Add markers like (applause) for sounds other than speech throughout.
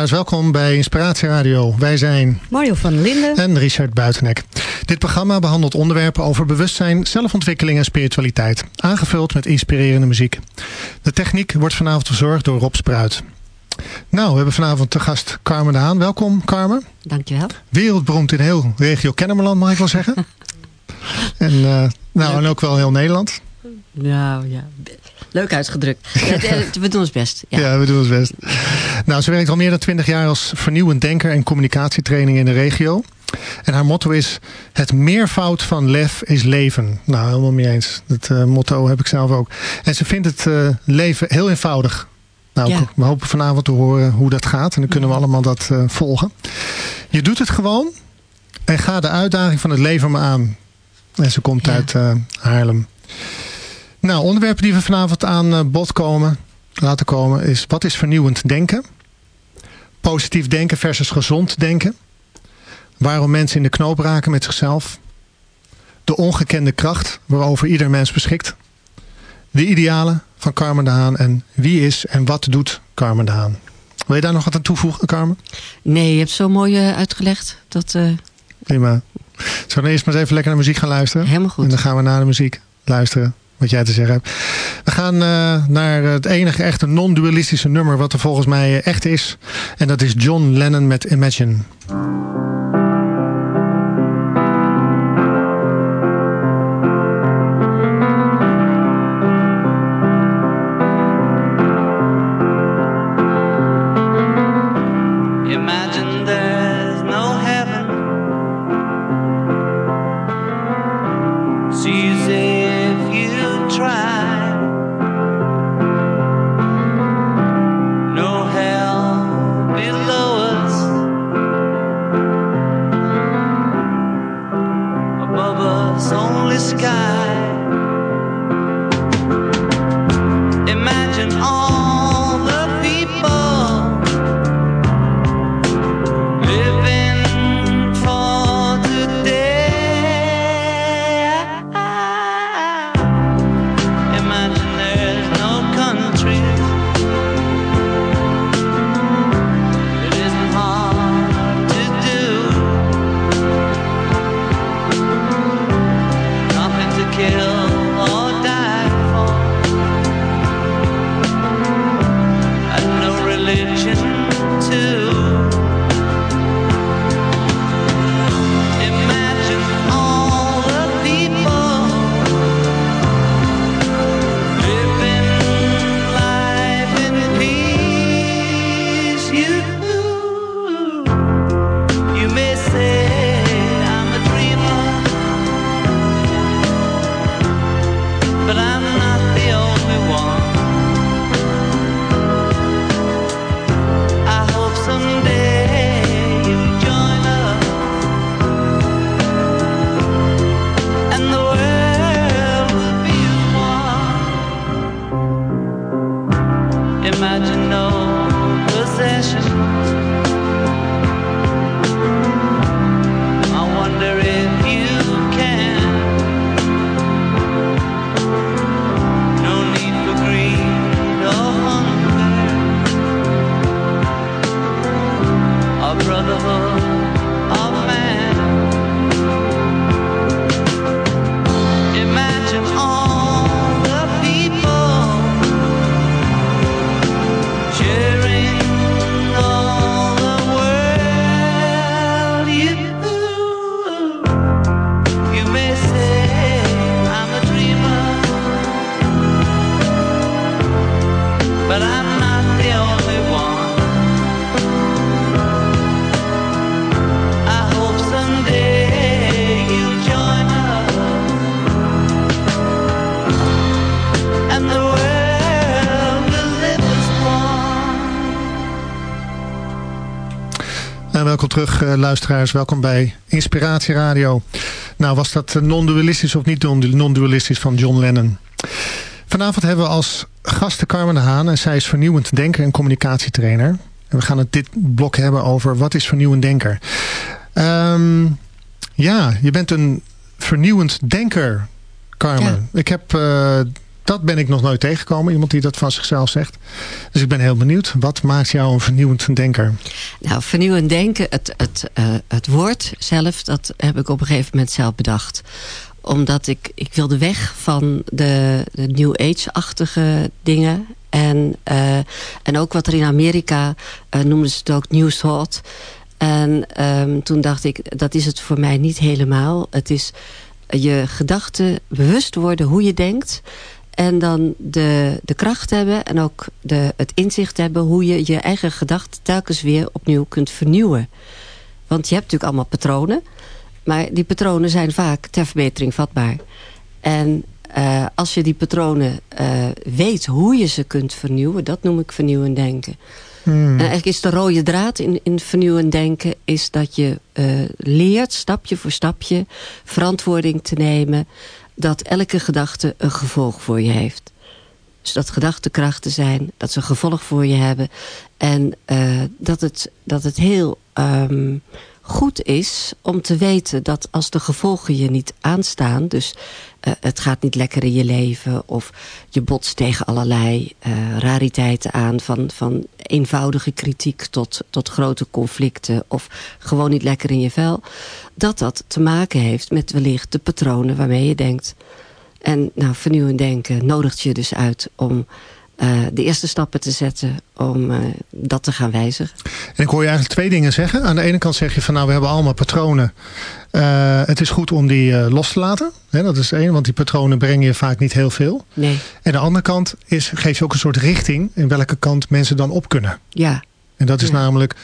luisteraars, welkom bij Inspiratie Radio. Wij zijn Mario van Linden en Richard Buitenek. Dit programma behandelt onderwerpen over bewustzijn, zelfontwikkeling en spiritualiteit. Aangevuld met inspirerende muziek. De techniek wordt vanavond verzorgd door Rob Spruit. Nou, we hebben vanavond te gast Carmen de Haan. Welkom Carmen. Dankjewel. Wereldberoemd in heel regio Kennemerland mag ik wel zeggen. (laughs) en, uh, nou, en ook wel heel Nederland. Nou ja, Leuk uitgedrukt. (laughs) we doen ons best. Ja. ja. we doen ons best. Nou, ze werkt al meer dan twintig jaar als vernieuwend denker en communicatietraining in de regio. En haar motto is, het meervoud van lef is leven. Nou, helemaal mee eens. Dat uh, motto heb ik zelf ook. En ze vindt het uh, leven heel eenvoudig. Nou, ja. we hopen vanavond te horen hoe dat gaat. En dan kunnen we allemaal dat uh, volgen. Je doet het gewoon. En ga de uitdaging van het leven maar aan. En ze komt ja. uit Haarlem. Nou, onderwerpen die we vanavond aan eh, bod komen, laten komen is wat is vernieuwend denken? Positief denken versus gezond denken. Waarom mensen in de knoop raken met zichzelf. De ongekende kracht waarover ieder mens beschikt. De idealen van Carmen de Haan en wie is en wat doet Carmen de Haan. Wil je daar nog wat aan toevoegen, Carmen? Nee, je hebt zo mooi uh, uitgelegd. Dat, uh... Prima. Zullen we eerst maar eens even lekker naar muziek gaan luisteren? Helemaal goed. En dan gaan we naar de muziek luisteren wat jij te zeggen hebt. We gaan uh, naar het enige echte non-dualistische nummer wat er volgens mij echt is. En dat is John Lennon met Imagine. Terug, uh, luisteraars. Welkom bij Inspiratie Radio. Nou, was dat non-dualistisch of niet non-dualistisch van John Lennon? Vanavond hebben we als gasten Carmen de Haan. En zij is vernieuwend denker en communicatietrainer. En we gaan het dit blok hebben over wat is vernieuwend denker. Um, ja, je bent een vernieuwend denker, Carmen. Ik heb... Uh, dat ben ik nog nooit tegengekomen. Iemand die dat van zichzelf zegt. Dus ik ben heel benieuwd. Wat maakt jou een vernieuwend denker? Nou, vernieuwend denken, het, het, uh, het woord zelf, dat heb ik op een gegeven moment zelf bedacht omdat ik, ik wilde weg van de, de New Age-achtige dingen. En, uh, en ook wat er in Amerika uh, noemden ze het ook New Thought. En um, toen dacht ik, dat is het voor mij niet helemaal. Het is je gedachten bewust worden hoe je denkt. En dan de, de kracht hebben en ook de, het inzicht hebben... hoe je je eigen gedachten telkens weer opnieuw kunt vernieuwen. Want je hebt natuurlijk allemaal patronen. Maar die patronen zijn vaak ter verbetering vatbaar. En uh, als je die patronen uh, weet hoe je ze kunt vernieuwen... dat noem ik vernieuwend denken. Hmm. En eigenlijk is de rode draad in, in vernieuwend denken... is dat je uh, leert, stapje voor stapje, verantwoording te nemen dat elke gedachte een gevolg voor je heeft. Dus dat gedachtekrachten zijn, dat ze een gevolg voor je hebben. En uh, dat, het, dat het heel um, goed is om te weten dat als de gevolgen je niet aanstaan... dus uh, het gaat niet lekker in je leven... of je botst tegen allerlei uh, rariteiten aan... van, van eenvoudige kritiek tot, tot grote conflicten... of gewoon niet lekker in je vel... dat dat te maken heeft met wellicht de patronen waarmee je denkt. En nou, vernieuwend denken nodigt je dus uit om uh, de eerste stappen te zetten om uh, dat te gaan wijzigen. En ik hoor je eigenlijk twee dingen zeggen. Aan de ene kant zeg je van nou we hebben allemaal patronen. Uh, het is goed om die los te laten. Dat is één, want die patronen brengen je vaak niet heel veel. Nee. En de andere kant is, geef je ook een soort richting in welke kant mensen dan op kunnen. Ja. En dat is ja. namelijk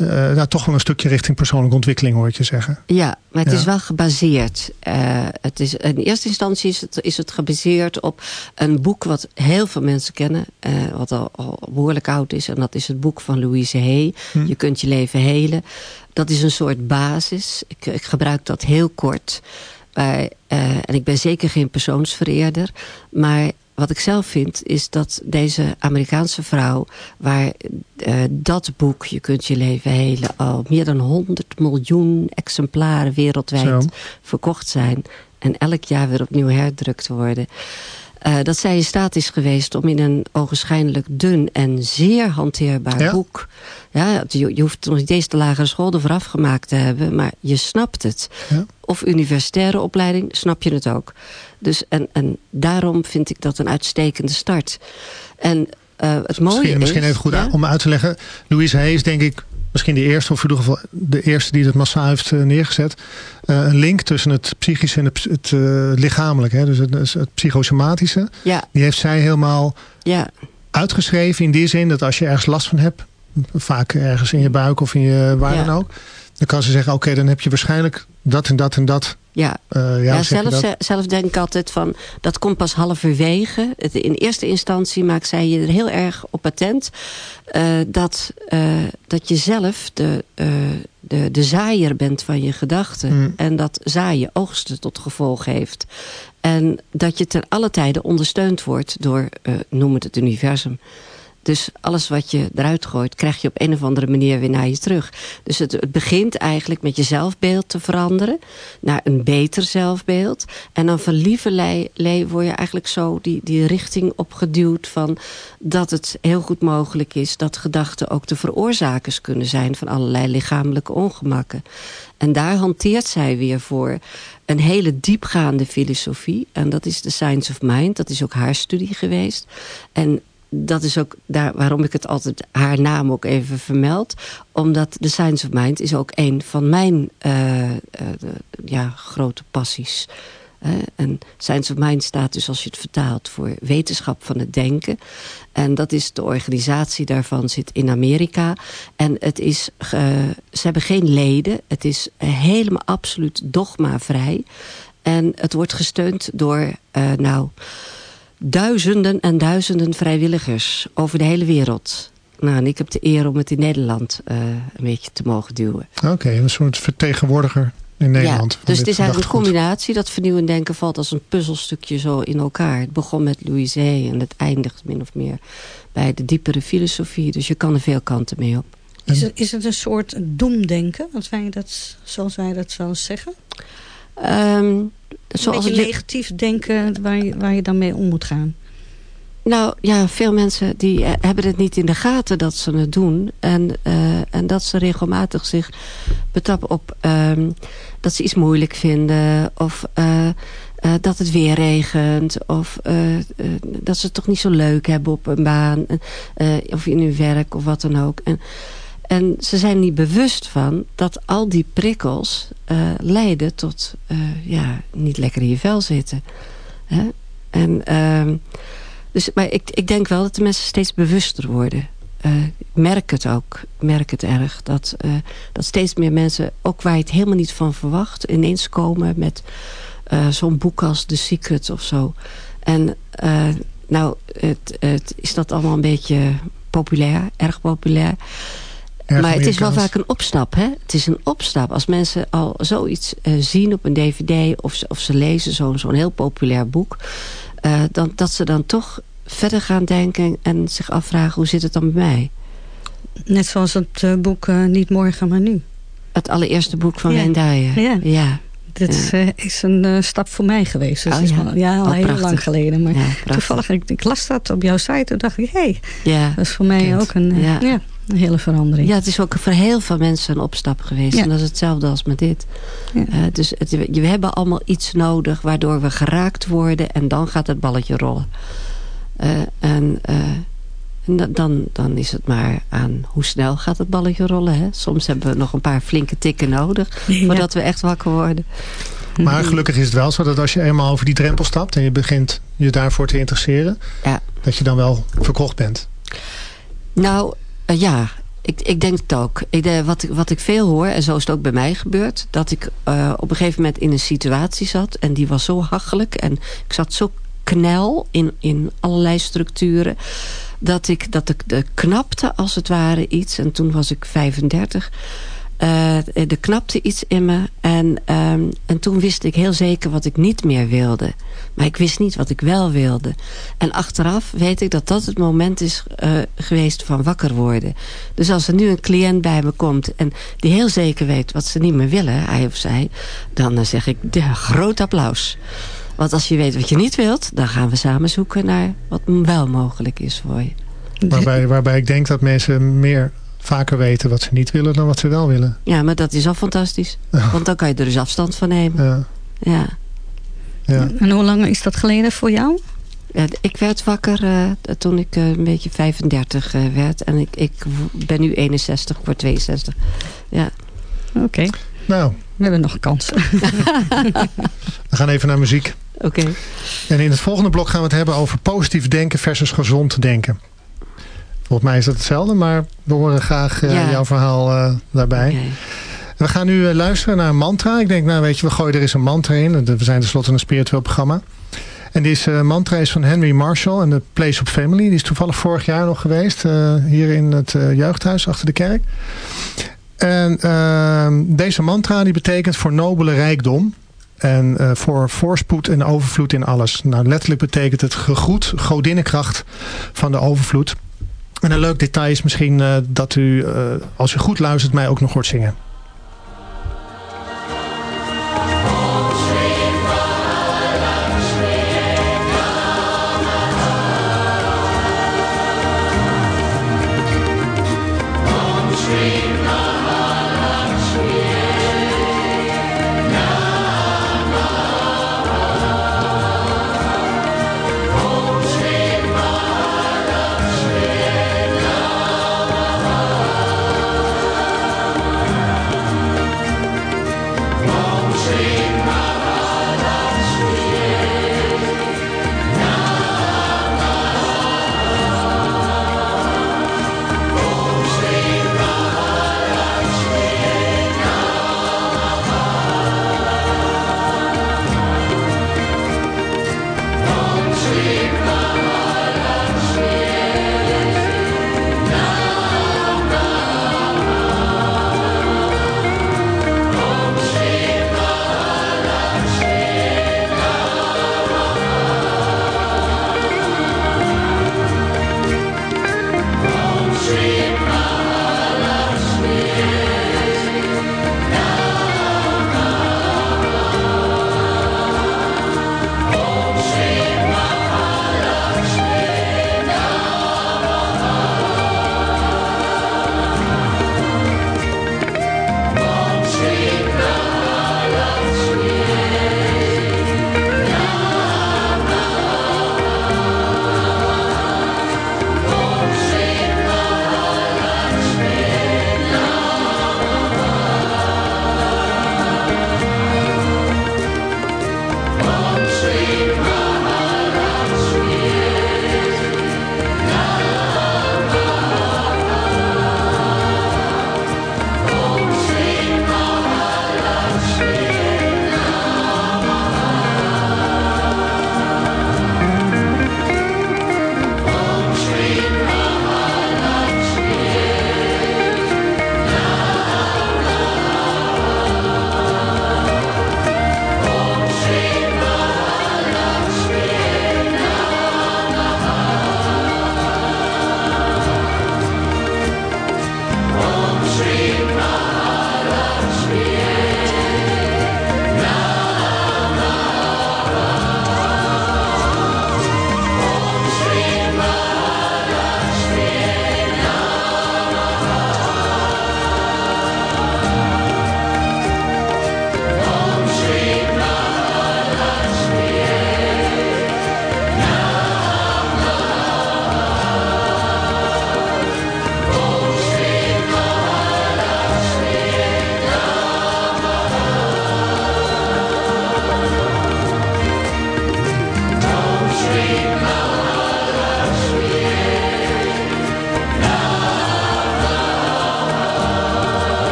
uh, nou, toch wel een stukje richting persoonlijke ontwikkeling hoor ik je zeggen. Ja, maar het ja. is wel gebaseerd. Uh, het is, in eerste instantie is het, is het gebaseerd op een boek wat heel veel mensen kennen. Uh, wat al, al, behoorlijk oud is. En dat is het boek van Louise Hay. Hm. Je kunt je leven helen. Dat is een soort basis. Ik, ik gebruik dat heel kort. En ik ben zeker geen persoonsvereerder. Maar wat ik zelf vind is dat deze Amerikaanse vrouw... waar uh, dat boek, Je kunt je leven helen... al meer dan 100 miljoen exemplaren wereldwijd Zo. verkocht zijn... en elk jaar weer opnieuw herdrukt worden... Uh, dat zij in staat is geweest om in een ogenschijnlijk dun en zeer hanteerbaar ja. boek... Ja, je, je hoeft nog niet eens de lagere school ervoor afgemaakt te hebben... maar je snapt het. Ja. Of universitaire opleiding, snap je het ook. Dus en, en daarom vind ik dat een uitstekende start. En uh, het mooie misschien, is... Misschien even goed ja? om uit te leggen. Louise Hay is denk ik misschien de eerste, of in ieder geval de eerste die het massaal heeft uh, neergezet. Uh, een link tussen het psychische en het, het uh, lichamelijke. Hè? Dus het, het psychosomatische. Ja. Die heeft zij helemaal ja. uitgeschreven in die zin dat als je ergens last van hebt. Vaak ergens in je buik of in je waar ja. dan ook. Dan kan ze zeggen, oké, okay, dan heb je waarschijnlijk dat en dat en dat. Ja, uh, ja, ja zelf, zelf denk ik altijd van, dat komt pas halverwege. In eerste instantie maakt zij je er heel erg op patent. Uh, dat, uh, dat je zelf de, de, de zaaier bent van je gedachten. Mm. En dat zaaien oogsten tot gevolg heeft. En dat je ten alle tijden ondersteund wordt door, noem het het universum. Dus alles wat je eruit gooit, krijg je op een of andere manier weer naar je terug. Dus het, het, begint eigenlijk met je zelfbeeld te veranderen. Naar een beter zelfbeeld. En dan van lieverlei word je eigenlijk zo die, die richting opgeduwd van dat het heel goed mogelijk is dat gedachten ook de veroorzakers kunnen zijn van allerlei lichamelijke ongemakken. En daar hanteert zij weer voor een hele diepgaande filosofie. En dat is de Science of Mind. Dat is ook haar studie geweest. En dat is ook daar, waarom ik het altijd haar naam ook even vermeld. Omdat de Science of Mind is ook een van mijn uh, uh, ja, grote passies. En Science of Mind staat dus als je het vertaalt voor wetenschap van het denken. En dat is de organisatie daarvan zit in Amerika. En het is, ze hebben geen leden. Het is helemaal absoluut dogmavrij. En het wordt gesteund door, nou duizenden en duizenden vrijwilligers over de hele wereld. Nou, en ik heb de eer om het in Nederland uh, een beetje te mogen duwen. Oké, een soort vertegenwoordiger in Nederland. Ja, dus het is eigenlijk een combinatie. Dat vernieuwend denken valt als een puzzelstukje zo in elkaar. Het begon met Louise en het eindigt min of meer bij de diepere filosofie. Dus je kan er veel kanten mee op. Is het, is het een soort doemdenken, als wij dat, zoals wij dat zo zeggen? Um, zoals een negatief denken waar je, waar je dan mee om moet gaan. Nou ja, veel mensen die eh, hebben het niet in de gaten dat ze het doen. En, uh, en dat ze regelmatig zich betappen op um, dat ze iets moeilijk vinden. Of uh, dat het weer regent. Of dat ze het toch niet zo leuk hebben op een baan. of in hun werk of wat dan ook. En, en ze zijn niet bewust van dat al die prikkels leiden tot ja, niet lekker in je vel zitten. Hè? En... Uh, dus, maar ik, ik denk wel dat de mensen steeds bewuster worden. Uh, ik merk het ook, ik merk het erg. Dat, dat steeds meer mensen, ook waar je het helemaal niet van verwacht... ineens komen met zo'n boek als The Secret of zo. En nou, het, het, is dat allemaal een beetje populair, erg populair. Maar het is wel vaak een opstap. Hè? Het is een opstap. Als mensen al zoiets zien op een dvd... of ze, of ze lezen zo'n zo'n heel populair boek... Uh, dan, dat ze dan toch verder gaan denken en zich afvragen hoe zit het dan bij mij. Net zoals het uh, boek uh, Niet Morgen, maar Nu. Het allereerste boek van ja. Ja. ja. Dit ja. is een stap voor mij geweest. Dus oh, ja. ja, al oh, heel lang geleden. Maar toevallig, ik, ik, las dat op jouw site en dacht ik... hé, hey, ja. dat is voor mij ook een, ja. Een hele verandering. Ja, het is ook voor heel veel mensen een opstap geweest. En dat is hetzelfde als met dit. Uh, dus het, we hebben allemaal iets nodig waardoor we geraakt worden... en dan gaat het balletje rollen. Uh, en, uh, en dan, dan is het maar aan hoe snel gaat het balletje rollen. Hè? Soms hebben we nog een paar flinke tikken nodig... (laughs) voordat we echt wakker worden. Maar gelukkig is het wel zo dat als je eenmaal over die drempel stapt... en je begint je daarvoor te interesseren... Ja. dat je dan wel verkocht bent. Nou, uh, ja, ik, ik denk het ook. Ik, uh, wat, wat ik veel hoor, en zo is het ook bij mij gebeurd... dat ik uh, op een gegeven moment in een situatie zat... en die was zo hachelijk en ik zat zo knel in, in allerlei structuren... dat ik, dat ik de knapte als het ware iets... en toen was ik 35... Uh, er knapte iets in me. En, um, en toen wist ik heel zeker wat ik niet meer wilde. Maar ik wist niet wat ik wel wilde. En achteraf weet ik dat dat het moment is uh, geweest van wakker worden. Dus als er nu een cliënt bij me komt... en die heel zeker weet wat ze niet meer willen, hij of zij... dan uh, zeg ik, de, groot applaus. Want als je weet wat je niet wilt... dan gaan we samen zoeken naar wat wel mogelijk is voor je. Waarbij, waarbij ik denk dat mensen meer vaker weten wat ze niet willen dan wat ze wel willen. Ja, maar dat is al fantastisch. Want dan kan je er dus afstand van nemen. Ja. ja. ja. En hoe lang is dat geleden voor jou? Ja, ik werd wakker uh, toen ik uh, een beetje 35 uh, eh, werd. En ik, ik ben nu 61, voor 62. Ja. Oké. Okay. Nou. We hebben nog kansen. (laughs) We gaan even naar muziek. Oké. Okay. En in het volgende blok gaan we het hebben over positief denken versus gezond denken. Volgens mij is dat hetzelfde, maar we horen graag uh, jouw verhaal uh, daarbij. Okay. We gaan nu uh, luisteren naar een mantra. Ik denk, nou weet je, we gooien er eens een mantra in. We zijn tenslotte een spiritueel programma. En deze mantra is van Henry Marshall en de Place of Family. Die is toevallig vorig jaar nog geweest. hier in het jeugdhuis achter de kerk. En ehm, deze mantra die betekent voor nobele rijkdom. En voor voorspoed en overvloed in alles. Nou, letterlijk betekent het gegroet, godinnenkracht van de overvloed. En een leuk detail is misschien uh, dat u, uh, als u goed luistert, mij ook nog hoort zingen.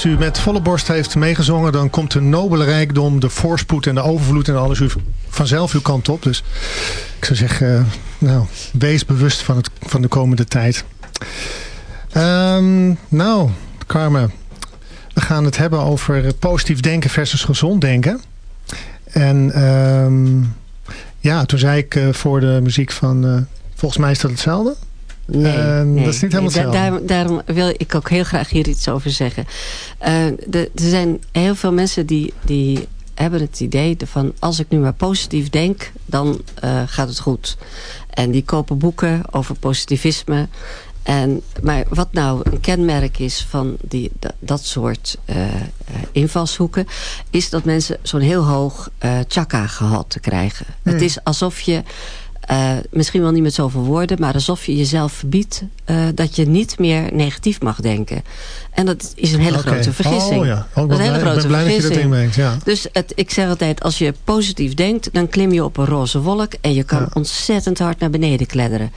Als u met volle borst heeft meegezongen... dan komt de nobele rijkdom, de voorspoed en de overvloed... en alles u vanzelf uw kant op. Dus ik zou zeggen, nou, wees bewust van, het, van de komende tijd. Um, nou, Carmen, we gaan het hebben over positief denken versus gezond denken. En um, ja, toen zei ik uh, voor de muziek van... Uh, volgens mij is dat hetzelfde. Nee, uh, nee, dat is niet helemaal nee, daar, daarom wil ik ook heel graag hier iets over zeggen. De, er zijn heel veel mensen die, die hebben het idee van... als ik nu maar positief denk, dan uh, gaat het goed. En die kopen boeken over positivisme. En, maar wat nou een kenmerk is van die, dat, dat soort uh, invalshoeken... is dat mensen zo'n heel hoog uh, chakra-gehalte krijgen. Hmm. Het is alsof je uh, misschien wel niet met zoveel woorden... maar alsof je jezelf verbiedt uh, dat je niet meer negatief mag denken. En dat is een hele okay. grote vergissing. Oh, ja. oh, dat is een hele grote ben vergissing. Dat je dat inbrengt, ja. Dus het, ik zeg altijd, als je positief denkt... dan klim je op een roze wolk... en je kan ja. ontzettend hard naar beneden kledderen.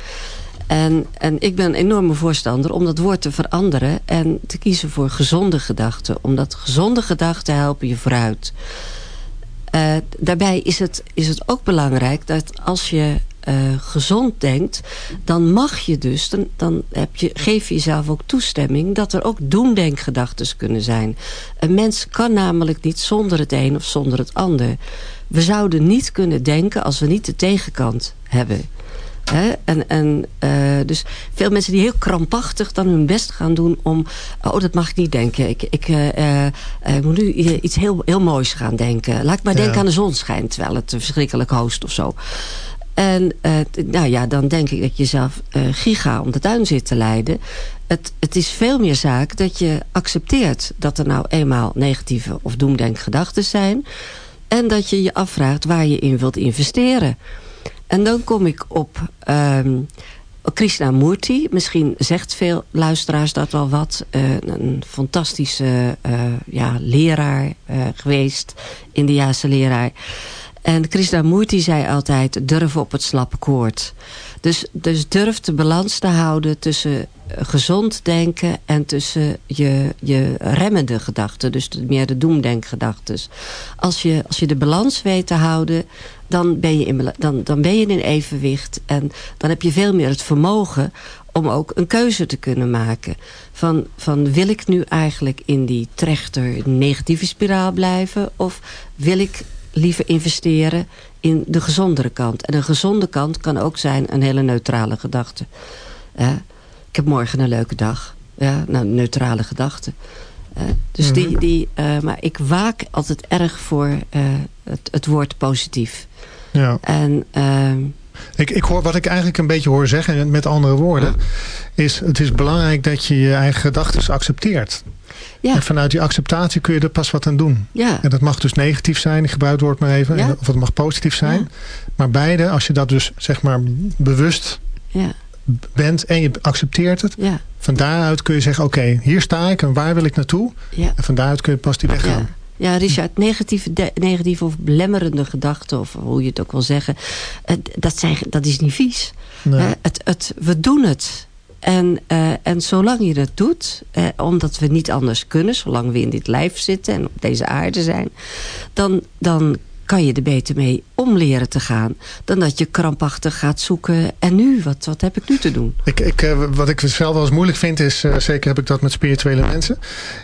En, en ik ben een enorme voorstander om dat woord te veranderen... en te kiezen voor gezonde gedachten. Omdat gezonde gedachten helpen je vooruit. Uh, daarbij is het, is het ook belangrijk dat als je uh, gezond denkt, dan mag je dus, dan, dan heb je, geef je jezelf ook toestemming dat er ook doemdenkgedachten kunnen zijn. Een mens kan namelijk niet zonder het een of zonder het ander. We zouden niet kunnen denken als we niet de tegenkant hebben. He? En, en uh, dus veel mensen die heel krampachtig dan hun best gaan doen om... oh, dat mag ik niet denken. Ik, ik uh, uh, moet nu iets heel, heel moois gaan denken. Laat ik maar ja. denken aan de zon schijnt... terwijl het verschrikkelijk hoost of zo. En uh, nou ja, dan denk ik dat je zelf uh, giga om de tuin zit te leiden. Het, het is veel meer zaak dat je accepteert dat er nou eenmaal negatieve of doemdenkgedachten zijn. En dat je je afvraagt waar je in wilt investeren. En dan kom ik op um, Krishnamurti. Misschien zegt veel luisteraars dat wel wat. Uh, een fantastische ja, leraar geweest. Indiaanse leraar. En Krishnamurti zei altijd, durf op het slappe koord. Dus, dus durf de balans te houden tussen gezond denken... en tussen je, je remmende gedachten. Dus meer de doemdenkgedachten. Als je, als je de balans weet te houden... Dan ben, je in, dan, dan ben je in evenwicht. En dan heb je veel meer het vermogen om ook een keuze te kunnen maken. Van, van wil ik nu eigenlijk in die trechter negatieve spiraal blijven... of wil ik liever investeren in de gezondere kant. En een gezonde kant kan ook zijn een hele neutrale gedachte. Uh, ik heb morgen een leuke dag. Ja, nou, neutrale gedachten. Uh, dus mm -hmm. die, die, uh, maar ik waak altijd erg voor het, het woord positief. Ja. En ehm, ik, ik hoor wat ik eigenlijk een beetje hoor zeggen, met andere woorden, is het is belangrijk dat je je eigen gedachten accepteert. Ja. En vanuit die acceptatie kun je er pas wat aan doen. Ja. En dat mag dus negatief zijn, ik gebruik het woord maar even. Ja. Of het mag positief zijn. Maar beide, als je dat dus zeg maar bewust bent en je accepteert het. Van daaruit kun je zeggen, oké, okay, hier sta ik en waar wil ik naartoe? En van daaruit kun je pas die weg gaan. Ja, Richard, negatieve, negatieve of belemmerende gedachten, of hoe je het ook wil zeggen, dat, zijn, dat is niet vies. Nee. Het, het, we doen het. En, uh, en zolang je dat doet, eh, omdat we niet anders kunnen... zolang we in dit lijf zitten en op deze aarde zijn... dan, dan kan je er beter mee om leren te gaan... dan dat je krampachtig gaat zoeken. En nu, wat, wat heb ik nu te doen? Ik, ik, uh, wat ik zelf wel eens moeilijk vind is... Uh, zeker heb ik dat met spirituele mensen...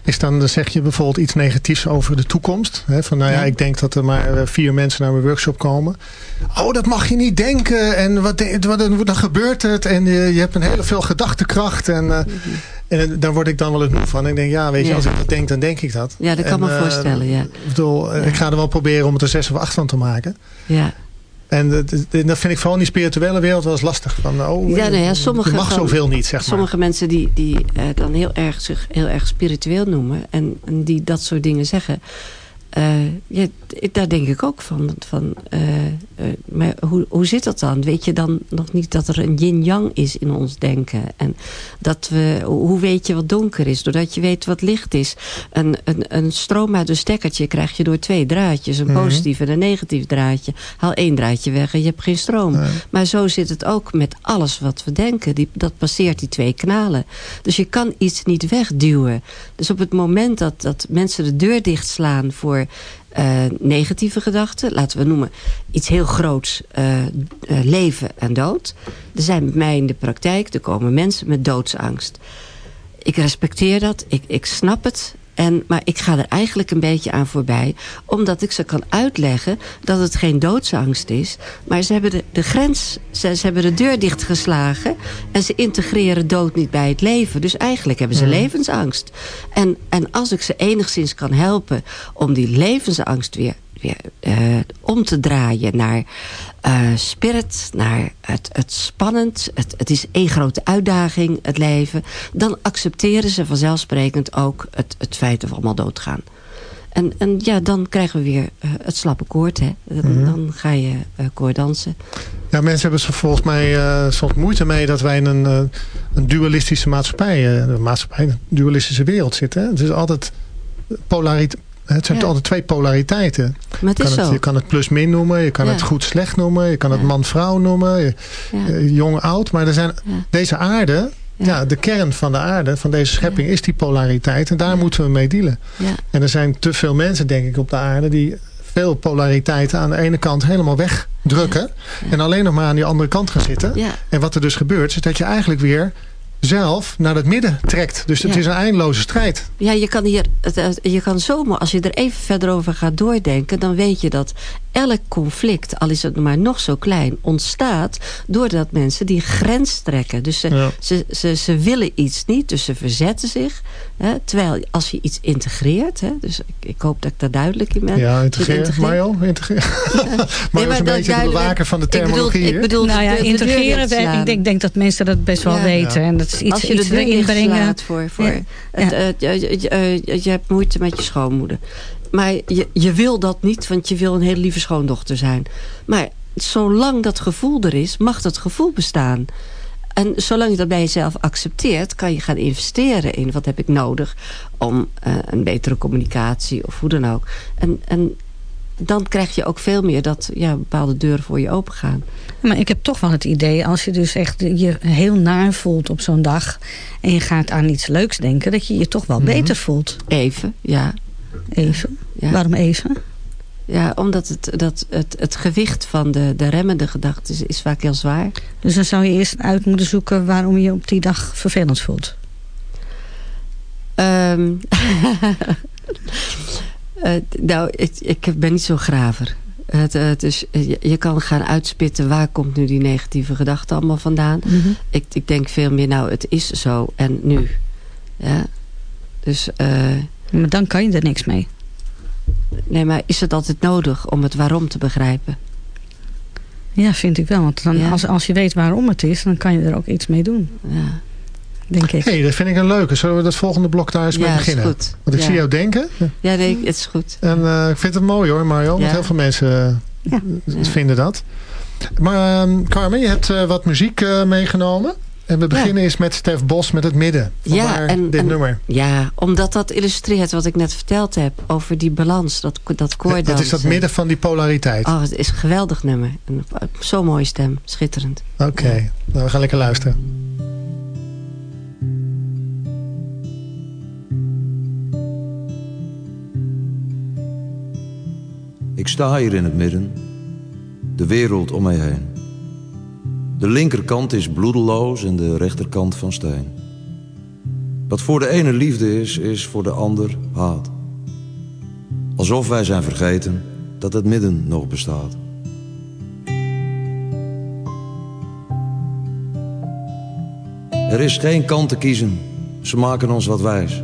is dan, dan zeg je bijvoorbeeld iets negatiefs over de toekomst. Hè, van nou ja, ja, ik denk dat er maar uh, vier mensen naar mijn workshop komen. Oh, dat mag je niet denken. En wat, wat, dan gebeurt het. En je, je hebt een hele veel gedachtekracht. En... -hmm. En daar word ik dan wel het moe van. Ik denk, ja, weet je, ja. als ik dat denk, dan denk ik dat. Ja, dat kan en, me voorstellen, ja. Ik bedoel, ja. ik ga er wel proberen om het er zes of acht van te maken. Ja. En dat, vind ik vooral in die spirituele wereld wel eens lastig. Van, oh, ja, nou ja, sommige je mag zoveel niet, zeg maar. Sommige mensen die, die uh, dan heel erg, zich heel erg spiritueel noemen... En, en die dat soort dingen zeggen... ja, daar denk ik ook van. van maar hoe, hoe zit dat dan? Weet je dan nog niet dat er een yin-yang is in ons denken? En dat we, hoe weet je wat donker is? Doordat je weet wat licht is. Een, een, een stroom uit een stekkertje krijg je door twee draadjes. Een mhm. positief en een negatief draadje. Haal één draadje weg en je hebt geen stroom. Maar zo zit het ook met alles wat we denken. Die, dat passeert die twee kanalen. Dus je kan iets niet wegduwen. Dus op het moment dat, dat mensen de deur dichtslaan uh, negatieve gedachten. Laten we noemen iets heel groots. Uh, uh, leven en dood. Er zijn bij mij in de praktijk. Er komen mensen met doodsangst. Ik respecteer dat. Ik, ik snap het. En, maar ik ga er eigenlijk een beetje aan voorbij. Omdat ik ze kan uitleggen dat het geen doodsangst is. Maar ze hebben de, de grens, ze, ze hebben de deur dichtgeslagen. En ze integreren dood niet bij het leven. Dus eigenlijk hebben ze mhm. levensangst. En, en als ik ze enigszins kan helpen om die levensangst weer weer uh, om te draaien naar uh, spirit, naar het, het spannend. Het, het is één grote uitdaging, het leven. Dan accepteren ze vanzelfsprekend ook het, het feit dat we allemaal doodgaan. En, en ja, dan krijgen we weer uh, het slappe koord. Hè? Dan, mm dan ga je uh, koorddansen. Ja, mensen hebben volgens mij uh, soms moeite mee dat wij in een, een dualistische maatschappij, een maatschappij, een dualistische wereld zitten. Hè? Het is altijd polariteit het zijn altijd twee polariteiten. Maar het is kan het, je kan het plus-min noemen. Je kan het goed-slecht noemen. Je kan het man-vrouw noemen. Jong-oud. Maar er zijn, deze aarde... Ja. de kern van de aarde, van deze schepping, is die polariteit. En daar moeten we mee dealen. En er zijn te veel mensen, denk ik, op de aarde... die veel polariteiten aan de ene kant helemaal wegdrukken. En alleen nog maar aan die andere kant gaan zitten. En wat er dus gebeurt, is dat je eigenlijk weer zelf naar het midden trekt. Dus het is een eindeloze strijd. Ja, je kan hier, je kan zomaar, als je er even verder over gaat doordenken... dan weet je dat elk conflict, al is het maar nog zo klein, ontstaat... doordat mensen die grens trekken. Dus ze, ze, ze, ze, willen iets niet, dus ze verzetten zich. Hè, terwijl als je iets integreert... Hè, dus ik, ik, hoop dat ik daar duidelijk in ben. Ja, integreer, Mario, integreer. Ja. (laughs) maar is een beetje de bewaker van de terminologie. Ik bedoel, ik bedoel nou ja, integreren, ik denk, denk dat mensen dat best wel weten. En dat is iets, als je iets erin brengen. voor, voor het, uh, je, je, je hebt moeite met je schoonmoeder. Maar je, je wil dat niet, want je wil een hele lieve schoondochter zijn. Maar zolang dat gevoel er is, mag dat gevoel bestaan. En zolang je dat bij jezelf accepteert... kan je gaan investeren in wat heb ik nodig... om uh, een betere communicatie of hoe dan ook. En, en dan krijg je ook veel meer dat ja, bepaalde deuren voor je open gaan. Maar ik heb toch wel het idee, als je dus echt je heel naar voelt op zo'n dag... en je gaat aan iets leuks denken, dat je je toch wel mhm. beter voelt. Even, ja. Even? Ja. Waarom even? Ja, omdat het, dat, het, het gewicht van de, de remmende gedachten is, is vaak heel zwaar. Dus dan zou je eerst uit moeten zoeken waarom je op die dag vervelend voelt. Um, uh, (laughs) nou, ik, ik ben niet zo graver. Het, het is, je, kan gaan uitspitten waar komt nu die negatieve gedachte allemaal vandaan. Mm ik, ik denk veel meer, nou het is zo en nu. Ja. Dus, uh, maar dan kan je er niks mee. Nee, maar is het altijd nodig om het waarom te begrijpen? Ja, vind ik wel. Want dan, als, als je weet waarom het is, dan kan je er ook iets mee doen. Ja. Denk ik. hey, dat vind ik een leuke. Zullen we dat volgende blok daar eens mee beginnen? Is goed. Want ik zie jou denken. Ja, nee, het is goed. En uh, ik vind het mooi hoor, Mario. Want heel veel mensen uh, vinden dat. Maar uh, Carmen, je hebt uh, wat muziek meegenomen. En we beginnen eens met Stef Bos met het midden. ja, en, dit nummer. Ja, omdat dat illustreert wat ik net verteld heb. Over die balans, dat, dat koordans. Dat is dat midden van die polariteit. Oh, het is een geweldig nummer. Zo'n mooie stem, schitterend. Oké, okay. nou, we gaan lekker luisteren. Ik sta hier in het midden, de wereld om mij heen. De linkerkant is bloedeloos en de rechterkant van steen. Wat voor de ene liefde is, is voor de ander haat. Alsof wij zijn vergeten dat het midden nog bestaat. Er is geen kant te kiezen, ze maken ons wat wijs.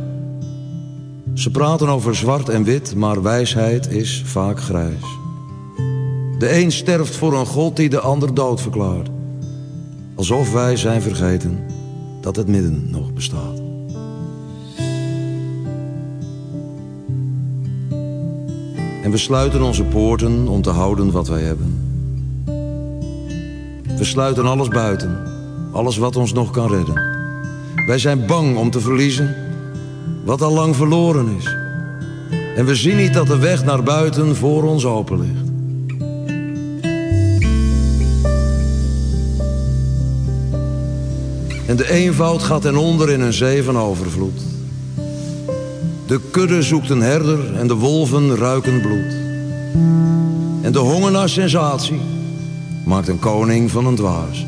Ze praten over zwart en wit, maar wijsheid is vaak grijs. De een sterft voor een god die de ander dood verklaart. Alsof wij zijn vergeten dat het midden nog bestaat. En we sluiten onze poorten om te houden wat wij hebben. We sluiten alles buiten, alles wat ons nog kan redden. Wij zijn bang om te verliezen wat al lang verloren is. En we zien niet dat de weg naar buiten voor ons open ligt. En de eenvoud gaat ten onder in een zee van overvloed. De kudde zoekt een herder en de wolven ruiken bloed. En de honger naar sensatie maakt een koning van een dwaas.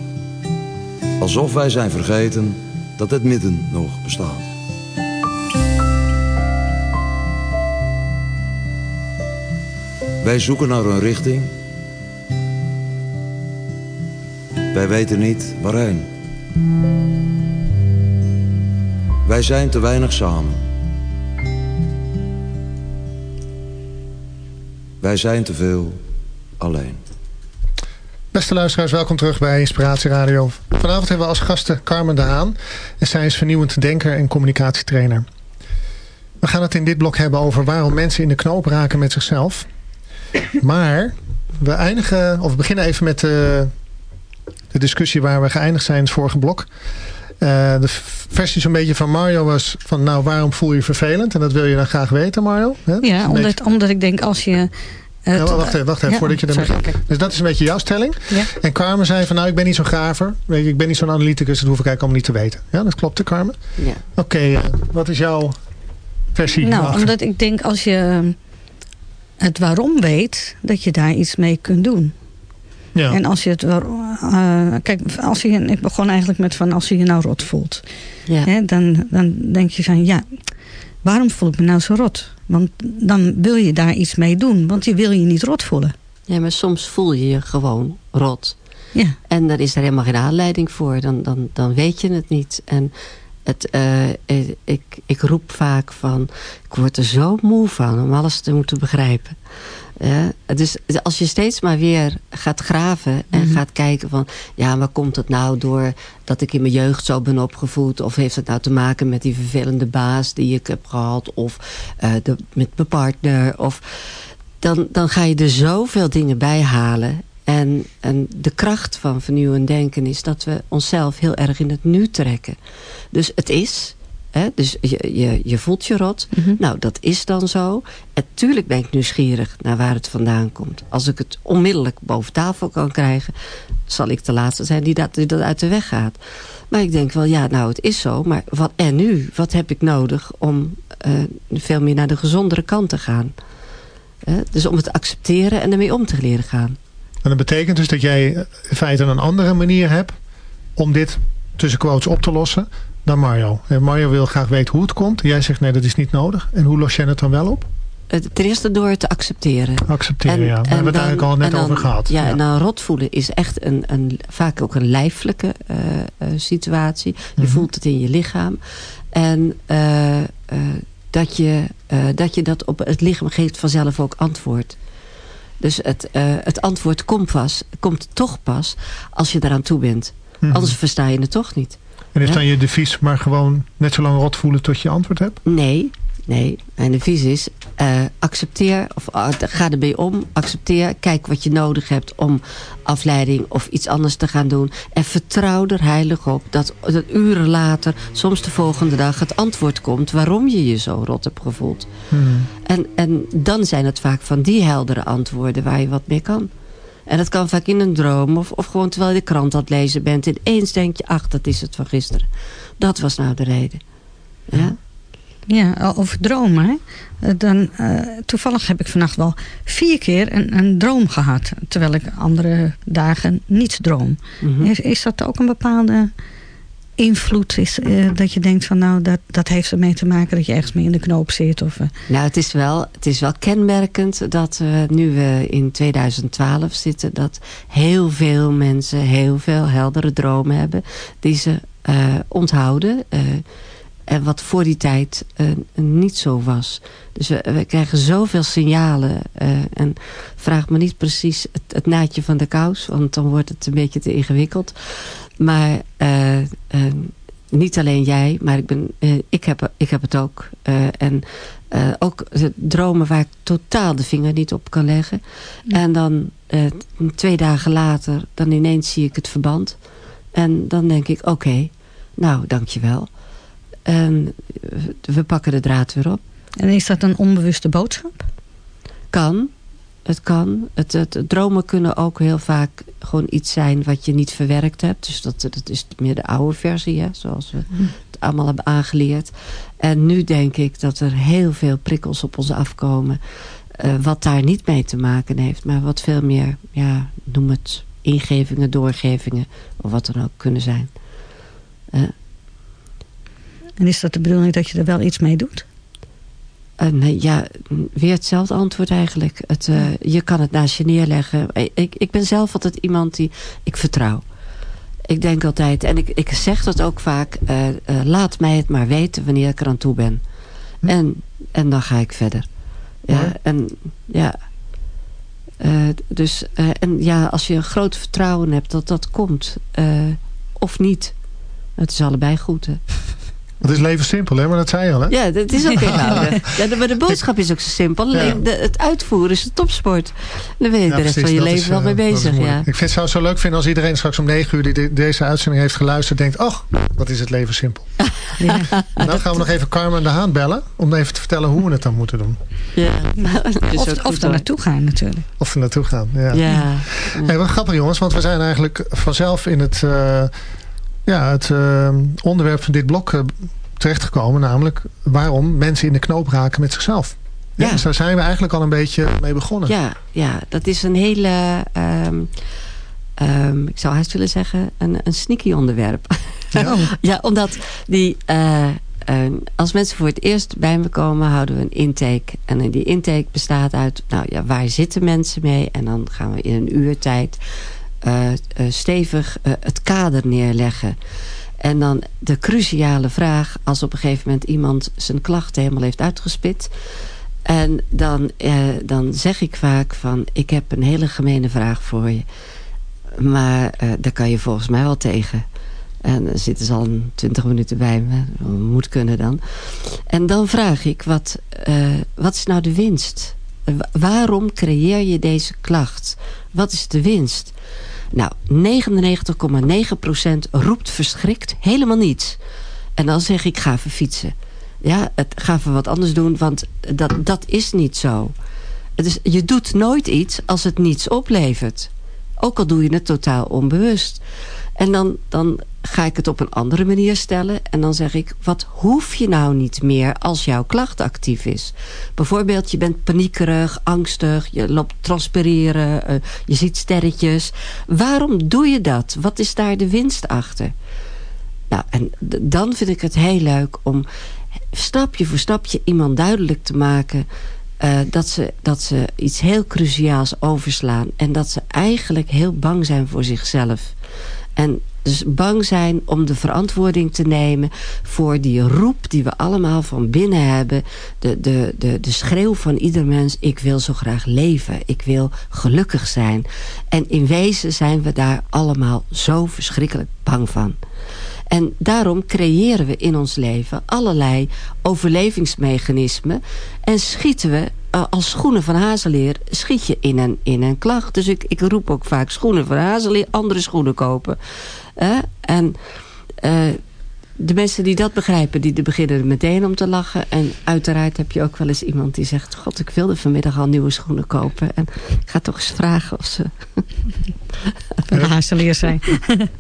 Alsof wij zijn vergeten dat het midden nog bestaat. Wij zoeken naar een richting. Wij weten niet waarheen. Wij zijn te weinig samen. Wij zijn te veel alleen. Beste luisteraars, welkom terug bij Inspiratie Radio. Vanavond hebben we als gasten Carmen de Haan. En zij is vernieuwend denker en communicatietrainer. We gaan het in dit blok hebben over waarom mensen in de knoop raken met zichzelf. Maar we eindigen, of we beginnen even met de, de discussie waar we geëindigd zijn in het vorige blok. Uh, de versie zo'n beetje van Mario was van nou waarom voel je vervelend? En dat wil je dan graag weten Mario. Hè? Ja, omdat, omdat ik denk als je... ja, wacht even, wacht even voordat je er begint. Dus dat is een beetje jouw stelling. Ja. En Carmen zei van nou ik ben niet zo'n graver. Weet je, ik ben niet zo'n analyticus. Dat hoef ik eigenlijk allemaal niet te weten. Ja, dat klopt Carmen? Ja. Oké, okay, uh, wat is jouw versie? Nou, omdat ik denk als je het waarom weet, dat je daar iets mee kunt doen. Ja. En als je het... Uh, kijk, als je, ik begon eigenlijk met van als je je nou rot voelt. Ja. Hè, dan, dan denk je van ja, waarom voel ik me nou zo rot? Want dan wil je daar iets mee doen. Want je wil je niet rot voelen. Ja, maar soms voel je je gewoon rot. Ja. En daar is er helemaal geen aanleiding voor. Dan, dan, dan weet je het niet. En het, uh, ik, ik roep vaak van... Ik word er zo moe van om alles te moeten begrijpen. Ja, dus als je steeds maar weer gaat graven en mhm. gaat kijken van... ja, waar komt het nou door dat ik in mijn jeugd zo ben opgevoed? Of heeft het nou te maken met die vervelende baas die ik heb gehad? Of uh, de, met mijn partner? Of, dan, dan ga je er zoveel dingen bij halen. En, en de kracht van vernieuwen denken is dat we onszelf heel erg in het nu trekken. Dus het is, Hè? Dus je, je, je voelt je rot. Mhm. Nou, dat is dan zo. En tuurlijk ben ik nieuwsgierig naar waar het vandaan komt. Als ik het onmiddellijk boven tafel kan krijgen... zal ik de laatste zijn die dat, die dat uit de weg gaat. Maar ik denk wel, ja, nou, het is zo. Maar wat en nu? Wat heb ik nodig om uh, veel meer naar de gezondere kant te gaan? Dus om het te accepteren en ermee om te leren gaan. En dat betekent dus dat jij in feite een andere manier hebt... om dit tussen quotes op te lossen dan Mario. En Mario wil graag weten hoe het komt. Jij zegt nee, dat is niet nodig. En hoe los jij het dan wel op? Ten eerste door het te accepteren. Accepteren, ja. Daar hebben we het eigenlijk al net over gehad. Ja, en dan rot voelen is echt een, een, vaak ook een lijfelijke uh, uh, situatie. Je mhm. voelt het in je lichaam. En uh, dat, je, dat je dat op het lichaam geeft vanzelf ook antwoord. Dus het, het antwoord komt, pas, komt toch pas als je eraan toe bent. Mhm. Anders versta je het toch niet. En is dan je devies maar gewoon net zo lang rot voelen tot je antwoord hebt? Nee, nee. Mijn devies is uh, accepteer, of uh, ga erbij om, accepteer, kijk wat je nodig hebt om afleiding of iets anders te gaan doen. En vertrouw er heilig op dat, dat uren later, soms de volgende dag, het antwoord komt waarom je je zo rot hebt gevoeld. Hmm. En, en dan zijn het vaak van die heldere antwoorden waar je wat mee kan. En dat kan vaak in een droom of, of gewoon terwijl je de krant aan het lezen bent. En eens denk je, ach, dat is het van gisteren. Dat was nou de reden. Ja, ja over dromen. Eh, dan, uh, toevallig heb ik vannacht wel vier keer een, een droom gehad. Terwijl ik andere dagen niets droom. Mhm. is, is dat ook een bepaalde invloed is. Uh, dat je denkt van nou, dat, dat heeft ermee te maken dat je ergens mee in de knoop zit. Of, uh. Nou, het is, wel, het is wel kenmerkend dat we nu we in 2012 zitten... dat heel veel mensen heel veel heldere dromen hebben... die ze onthouden... en wat voor die tijd niet zo was. Dus we, we krijgen zoveel signalen. en vraag me niet precies het, het, naadje van de kous. Want dan wordt het een beetje te ingewikkeld. Maar uh, niet alleen jij, maar ik, ben, ik, heb, ik heb het ook. en ook dromen waar ik totaal de vinger niet op kan leggen. En dan twee dagen later, dan ineens zie ik het verband. En dan denk ik, oké, nou, dankjewel. En we pakken de draad weer op. En is dat een onbewuste boodschap? Kan. Het kan. Het, het, dromen kunnen ook heel vaak gewoon iets zijn wat je niet verwerkt hebt. Dus dat, dat is meer de oude versie, hè, zoals we hm. het allemaal hebben aangeleerd. En nu denk ik dat er heel veel prikkels op ons afkomen. Uh, wat daar niet mee te maken heeft. Maar wat veel meer, ja, noem het ingevingen, doorgevingen. Of wat dan ook kunnen zijn. Uh, en is dat de bedoeling dat je er wel iets mee doet? Uh, nee, ja, weer hetzelfde antwoord eigenlijk. Het, uh, je kan het naast je neerleggen. Ik, ik ben zelf altijd iemand die ik vertrouw. Ik denk altijd, en ik, ik zeg dat ook vaak... Uh, laat mij het maar weten wanneer ik er aan toe ben. Hm. En, en dan ga ik verder. Ja, en ja... dus, en ja, als je een groot vertrouwen hebt dat dat komt, of niet, het is allebei goed. Hè? (laughs) Het is leven simpel, hè? maar dat zei je al. Hè? Ja, dat is ook (laughs) eenvoudig. Ja, maar de boodschap is ook zo simpel. Alleen de, het uitvoeren is de topsport. Daar ben je de rest van je leven wel mee eh, bezig. Ja. Ik vind, zou het zo leuk vinden als iedereen straks om negen uur... die deze uitzending heeft geluisterd... denkt, oh, wat is het leven simpel. (laughs) Ja. En dan gaan we nog even Carmen de Haan bellen... om even te vertellen hoe we het dan moeten doen. Ja. of, of er naartoe gaan natuurlijk. Of er naartoe gaan, ja. ja. Hey, wat grappig jongens, want we zijn eigenlijk vanzelf in het... Uh, ja, het uh, onderwerp van dit blok uh, terechtgekomen. Namelijk waarom mensen in de knoop raken met zichzelf. Ja. Dus daar zijn we eigenlijk al een beetje mee begonnen. Ja, ja dat is een hele... Um, um, ik zou haast willen zeggen, een, een sneaky onderwerp. Ja, (laughs) ja omdat die... Uh, als mensen voor het eerst bij me komen, houden we een intake. En die intake bestaat uit, nou ja, waar zitten mensen mee? En dan gaan we in een uurtijd stevig uh, het kader neerleggen. En dan de cruciale vraag, als op een gegeven moment iemand zijn klachten helemaal heeft uitgespit. En dan, dan zeg ik vaak van, ik heb een hele gemene vraag voor je. Maar daar kan je volgens mij wel tegen. En dan zitten ze al twintig minuten bij me. Moet kunnen dan. En dan vraag ik, wat, wat is nou de winst? waarom creëer je deze klacht? Wat is de winst? Nou, 99,9% roept verschrikt helemaal niets. En dan zeg ik, ga even fietsen. Ja, het, ga even wat anders doen, want dat, dat is niet zo. Dus je doet nooit iets als het niets oplevert. Ook al doe je het totaal onbewust. En dan, dan ga ik het op een andere manier stellen. En dan zeg ik, wat hoef je nou niet meer als jouw klacht actief is? Bijvoorbeeld, je bent paniekerig, angstig, je loopt transpireren, uh, je ziet sterretjes. Waarom doe je dat? Wat is daar de winst achter? Nou, en dan vind ik het heel leuk om stapje voor stapje iemand duidelijk te maken... Uh, dat, ze, dat ze iets heel cruciaals overslaan. En dat ze eigenlijk heel bang zijn voor zichzelf. En dus bang zijn om de verantwoording te nemen voor die roep die we allemaal van binnen hebben. De, de, de, de schreeuw van ieder mens, ik wil zo graag leven. Ik wil gelukkig zijn. En in wezen zijn we daar allemaal zo verschrikkelijk bang van. En daarom creëren we in ons leven allerlei overlevingsmechanismen. En schieten we uh, als schoenen van hazeleer schiet je in een, in een klacht. Dus ik, ik roep ook vaak schoenen van hazeleer, andere schoenen kopen. Uh, en uh, de mensen die dat begrijpen, die beginnen meteen om te lachen. En uiteraard heb je ook wel eens iemand die zegt... God, ik wilde vanmiddag al nieuwe schoenen kopen. En ik ga toch eens vragen of ze... een hazeleer zijn.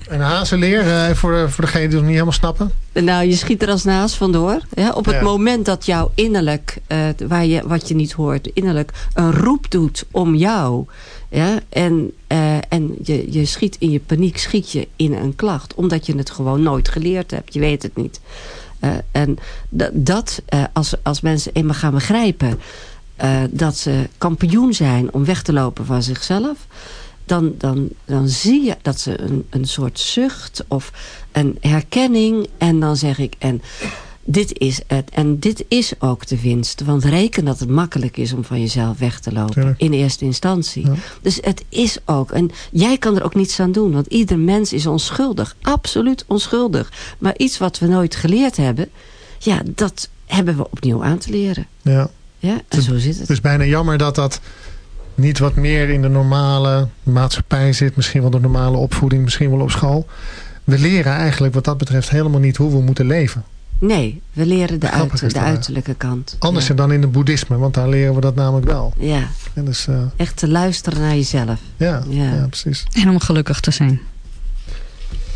een hazeleer, uh, voor, voor degene die het niet helemaal snappen? Nou, je schiet er als naast vandoor. Op het moment dat jouw innerlijk, uh, waar je, wat je niet hoort... innerlijk een roep doet om jou... Ja, en uh, en je, je schiet in je paniek schiet je in een klacht. Omdat je het gewoon nooit geleerd hebt. Je weet het niet. Uh, en dat, als, als mensen eenmaal gaan begrijpen... dat ze kampioen zijn om weg te lopen van zichzelf... Dan, dan, dan zie je dat ze een, een soort zucht of een herkenning... en dan zeg ik... En dit is het. En dit is ook de winst. Want reken dat het makkelijk is om van jezelf weg te lopen. In eerste instantie. Dus het is ook. En jij kan er ook niets aan doen. Want ieder mens is onschuldig. Absoluut onschuldig. Maar iets wat we nooit geleerd hebben. Ja, dat hebben we opnieuw aan te leren. Ja. Ja, en zo zit het. Het is bijna jammer dat dat niet wat meer in de normale maatschappij zit. Misschien wel de normale opvoeding. Misschien wel op school. We leren eigenlijk wat dat betreft helemaal niet hoe we moeten leven. Nee, we leren de, uit, de uiterlijke kant. Anders dan in het boeddhisme, want daar leren we dat namelijk wel. Ja, en dus, uh... echt te luisteren naar jezelf. Ja, ja. precies. En om gelukkig te zijn.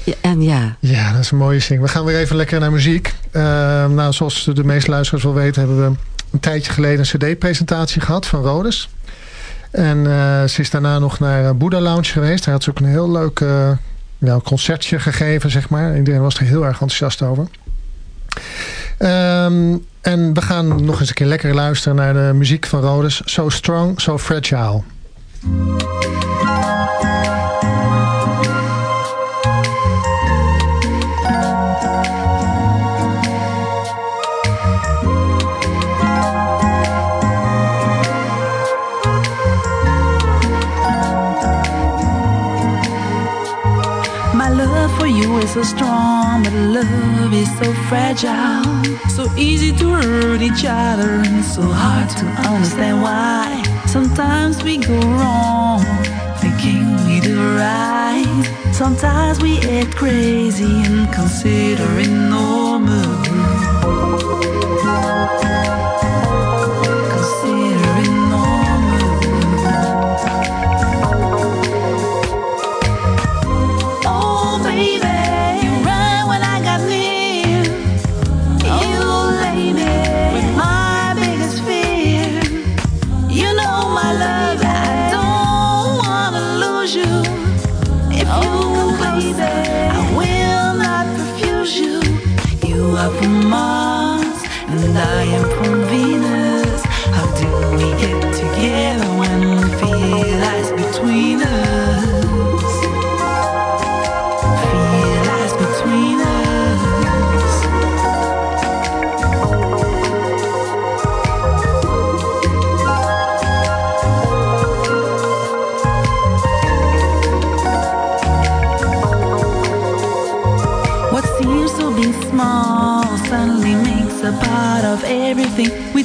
Ja, en ja. Ja, dat is een mooie zing. We gaan weer even lekker naar muziek. Uh, nou, zoals de meeste luisteraars wel weten... hebben we een tijdje geleden een cd-presentatie gehad van Rodes. En uh, ze is daarna nog naar Buddha Lounge geweest. Daar had ze ook een heel leuk ja, concertje gegeven, zeg maar. Iedereen was er heel erg enthousiast over. Um, en we gaan nog eens een keer lekker luisteren naar de muziek van Rodes. So Strong, So Fragile. So strong, but love is so fragile. So easy to hurt each other, and so hard to understand why. Sometimes we go wrong, thinking we do right. Sometimes we act crazy and consider it normal. up in Mars, and I am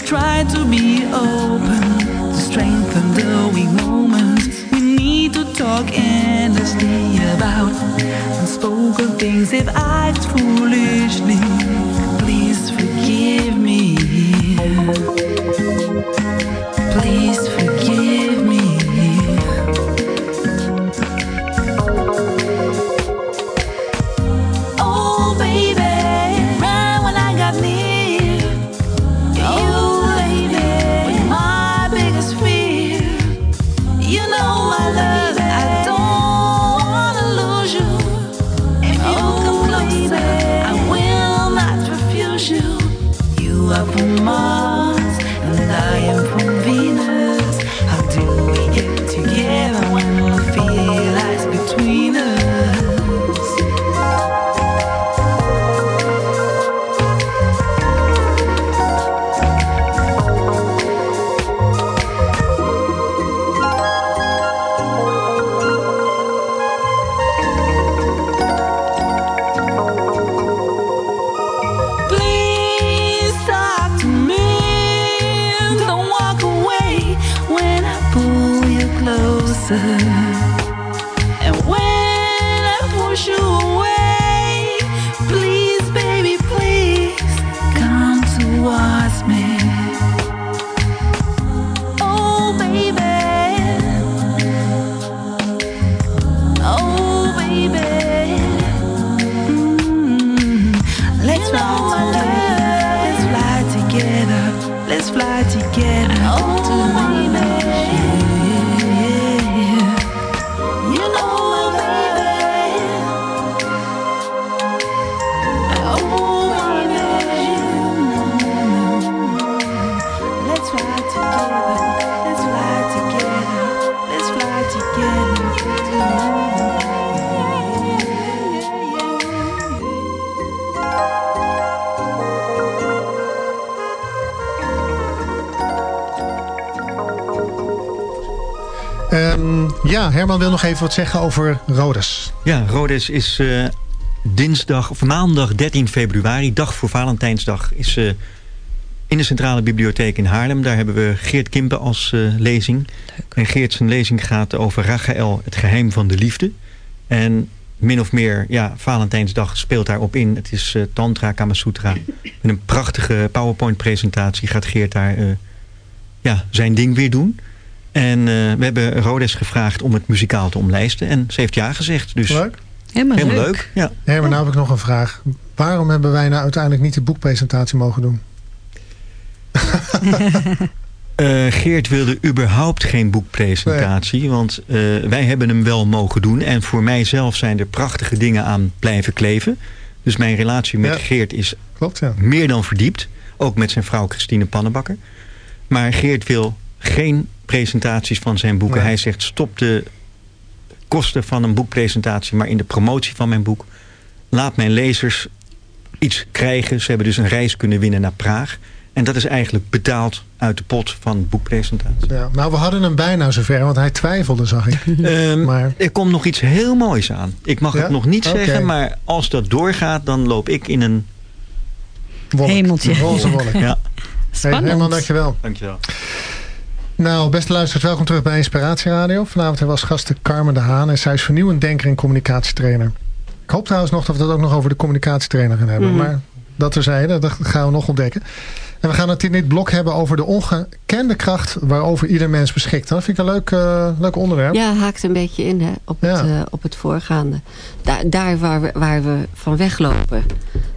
try to be open to strengthen the weak moments. We need to talk endlessly about unspoken things. If I foolishly, Herman wil nog even wat zeggen over Rhodes. Ja, Rhodes is uh, dinsdag of maandag 13 februari, dag voor Valentijnsdag, is uh, in de Centrale Bibliotheek in Haarlem. Daar hebben we Geert Kimpen als uh, lezing. Leuk. En Geert zijn lezing gaat over Rachael, het geheim van de liefde. En min of meer, ja, Valentijnsdag speelt daarop in. Het is uh, Tantra Kamasutra. Met een prachtige PowerPoint-presentatie gaat Geert daar uh, ja, zijn ding weer doen. En uh, we hebben Rodes gevraagd om het muzikaal te omlijsten. En ze heeft ja gezegd. Dus leuk. Helemaal, helemaal leuk. leuk. ja. Herman, nou heb ik nog een vraag. Waarom hebben wij nou uiteindelijk niet de boekpresentatie mogen doen? Uh, (laughs) Geert wilde überhaupt geen boekpresentatie. Nee. Want uh, wij hebben hem wel mogen doen. En voor mijzelf zijn er prachtige dingen aan blijven kleven. Dus mijn relatie met ja. Geert is Klopt, ja. meer dan verdiept. Ook met zijn vrouw Christine Pannenbakker. Maar Geert wil geen presentaties van zijn boeken. Nee. Hij zegt stop de kosten van een boekpresentatie... maar in de promotie van mijn boek. Laat mijn lezers iets krijgen. Ze hebben dus een reis kunnen winnen naar Praag... En dat is eigenlijk betaald uit de pot van boekpresentatie. Ja, nou, we hadden hem bijna zover, want hij twijfelde, zag ik. um, (laughs) maar... Er komt nog iets heel moois aan. Ik mag ja? het nog niet okay. zeggen, maar als dat doorgaat... dan loop ik in een... Wolk. Hemeltje. Een roze wolk. (laughs) ja. Spannend. Hey, Herman, dankjewel. Dankjewel. Nou, beste luisteraars, welkom terug bij Inspiratie Radio. Vanavond hebben we als gasten Carmen de Haan. En zij is vernieuwend denker en communicatietrainer. Ik hoop trouwens nog dat we het ook nog over de communicatietrainer gaan hebben. Mm. Maar dat terzijde, dat gaan we nog ontdekken. En we gaan het in dit blok hebben over de ongekende kracht waarover ieder mens beschikt. Dat vind ik een leuk, uh, leuk onderwerp. Ja, haakt een beetje in hè, op, ja. het, uh, op het voorgaande. Daar, daar waar, we, waar we van weglopen.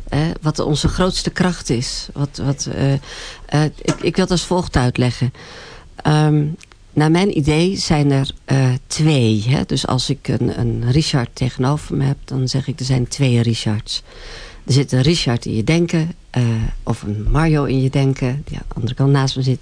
Hè, wat onze grootste kracht is. Wat, wat, uh, ik, ik wil het als volgt uitleggen. Um, naar mijn idee zijn er twee. Hè? Dus als ik een, een Richard tegenover me heb, dan zeg ik er zijn twee Richards. Er zit een Richard in je denken. Uh, of een Mario in je denken. Die aan de andere kant naast me zit.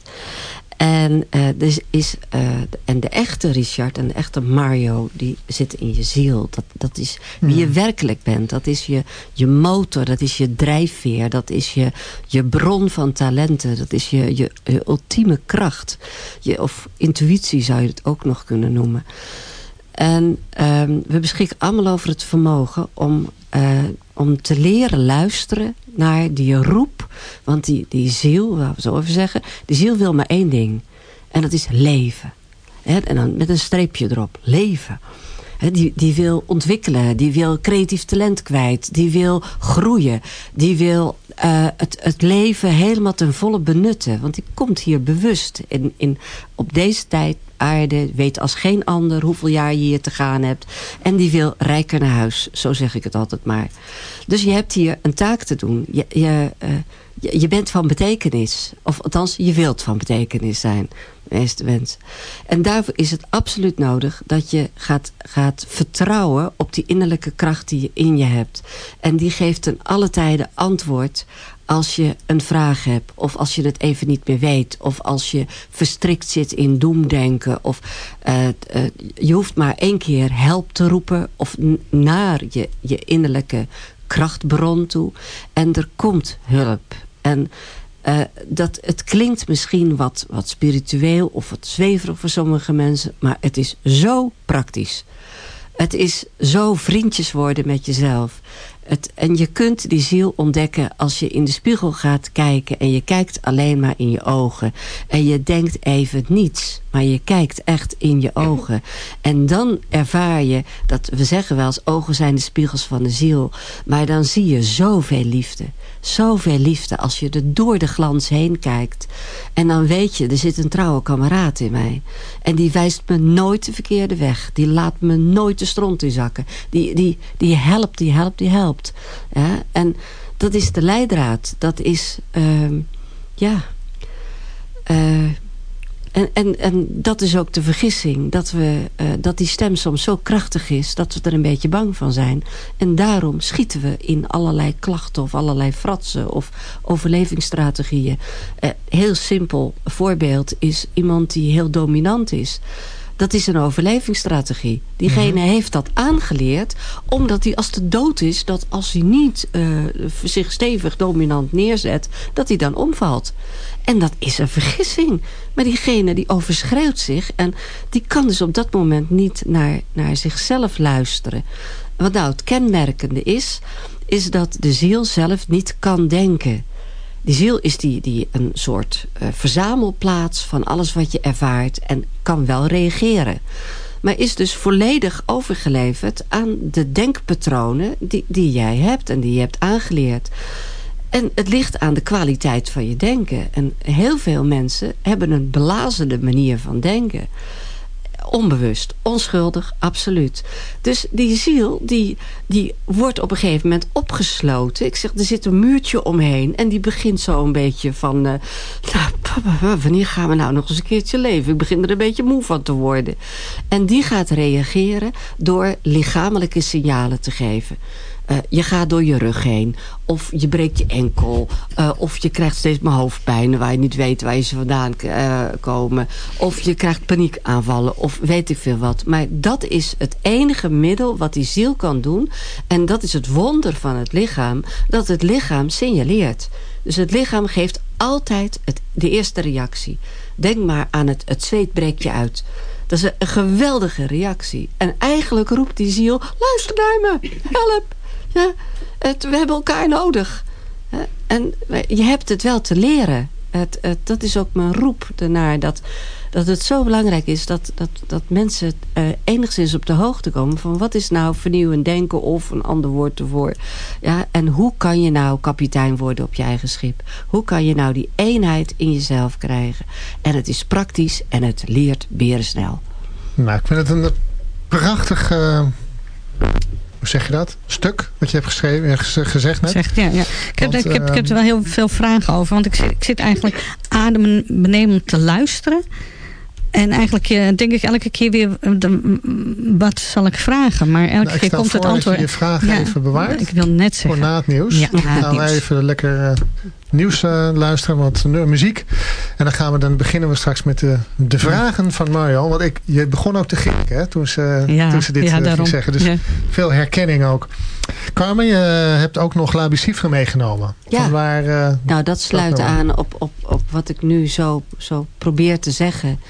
En, uh, dus is, uh, en de echte Richard en de echte Mario, die zitten in je ziel. Dat, dat is wie je werkelijk bent. Dat is je, je motor, dat is je drijfveer. Dat is je, je bron van talenten. Dat is je, je, je ultieme kracht. Je, of intuïtie zou je het ook nog kunnen noemen. En um, we beschikken allemaal over het vermogen om, uh, om te leren luisteren naar die roep. Want die, die ziel, laten we zo even zeggen, die ziel wil maar één ding. En dat is leven. En dan met een streepje erop. Leven. Die, die wil ontwikkelen, die wil creatief talent kwijt, die wil groeien, die wil uh, het, het leven helemaal ten volle benutten. Want die komt hier bewust in, in, op deze tijd aarde, weet als geen ander hoeveel jaar je hier te gaan hebt. En die wil rijker naar huis, zo zeg ik het altijd maar. Dus je hebt hier een taak te doen. Je, je, uh, je, je bent van betekenis. Of althans, je wilt van betekenis zijn. Meeste wens. En daarvoor is het absoluut nodig dat je gaat, gaat vertrouwen op die innerlijke kracht die je in je hebt. En die geeft ten alle tijden antwoord als je een vraag hebt. Of als je het even niet meer weet. Of als je verstrikt zit in doemdenken. Of uh, uh, je hoeft maar één keer help te roepen. Of naar je, je innerlijke krachtbron toe. En er komt hulp. En uh, dat, het klinkt misschien wat, wat spiritueel of wat zweverig voor sommige mensen. Maar het is zo praktisch. Het is zo vriendjes worden met jezelf. Het, en je kunt die ziel ontdekken als je in de spiegel gaat kijken... en je kijkt alleen maar in je ogen. En je denkt even niets, maar je kijkt echt in je ogen. En dan ervaar je, dat we zeggen wel eens... ogen zijn de spiegels van de ziel. Maar dan zie je zoveel liefde. Zoveel liefde als je er door de glans heen kijkt. En dan weet je, er zit een trouwe kameraad in mij. En die wijst me nooit de verkeerde weg. Die laat me nooit de stront in zakken. Die, die, die helpt, die helpt, die helpt. En dat is de leidraad. Dat is, uh, ja... Uh, en, en, en dat is ook de vergissing. Dat, we, uh, dat die stem soms zo krachtig is. Dat we er een beetje bang van zijn. En daarom schieten we in allerlei klachten. Of allerlei fratsen. Of overlevingsstrategieën. Uh, heel simpel voorbeeld is iemand die heel dominant is. Dat is een overlevingsstrategie. Diegene mhm. heeft dat aangeleerd omdat hij als de dood is... dat als hij niet uh, zich stevig dominant neerzet... dat hij dan omvalt. En dat is een vergissing. Maar diegene die overschreeuwt zich... en die kan dus op dat moment niet naar, naar zichzelf luisteren. Wat nou het kenmerkende is... is dat de ziel zelf niet kan denken... Die ziel is die, die een soort uh, verzamelplaats van alles wat je ervaart en kan wel reageren. Maar is dus volledig overgeleverd aan de denkpatronen die, die jij hebt en die je hebt aangeleerd. En het ligt aan de kwaliteit van je denken. En heel veel mensen hebben een belazende manier van denken onbewust, onschuldig, absoluut. Dus die ziel, die, die wordt op een gegeven moment opgesloten. Ik zeg, er zit een muurtje omheen. En die begint zo een beetje van... Uh, nou, wanneer gaan we nou nog eens een keertje leven? Ik begin er een beetje moe van te worden. En die gaat reageren door lichamelijke signalen te geven. Uh, je gaat door je rug heen. Of je breekt je enkel. Uh, of je krijgt steeds maar hoofdpijn waar je niet weet waar je ze vandaan uh, komen. Of je krijgt paniekaanvallen. Of weet ik veel wat. Maar dat is het enige middel wat die ziel kan doen. En dat is het wonder van het lichaam. Dat het lichaam signaleert. Dus het lichaam geeft altijd het, de eerste reactie. Denk maar aan het, het zweet breekt je uit. Dat is een geweldige reactie. En eigenlijk roept die ziel... Luister naar me, help, ja, het, we hebben elkaar nodig. En je hebt het wel te leren. Het, dat is ook mijn roep ernaar. Dat, dat het zo belangrijk is dat, dat, dat mensen uh, enigszins op de hoogte komen... van wat is nou vernieuwend denken of een ander woord ervoor. Ja, en hoe kan je nou kapitein worden op je eigen schip? Hoe kan je nou die eenheid in jezelf krijgen? En het is praktisch en het leert snel. Nou, ik vind het een prachtig... Uh hoe zeg je dat? Stuk wat je hebt geschreven, eh, gezegd net. Zegt, ja, ja. Ik, heb, ik, heb, ik heb er wel heel veel vragen over. Want ik zit, ik zit eigenlijk adembenemend te luisteren. En eigenlijk uh, denk ik elke keer weer, uh, wat zal ik vragen? Maar elke nou, keer komt het antwoord. Dat je je vraag even bewaart. Ik wil net zeggen. Voor na het nieuws. Ja, gaan we even lekker uh, nieuws luisteren, wat muziek. En dan gaan we dan beginnen we straks met de, de vragen van Mario. Want ik, je begon ook te gek hè, toen, ze, toen ze dit ging zeggen. Dus veel herkenning ook. Carmen, je hebt ook nog La meegenomen. Ja, van waar, nou dat sluit nou aan op, op, op wat ik nu zo, zo probeer te zeggen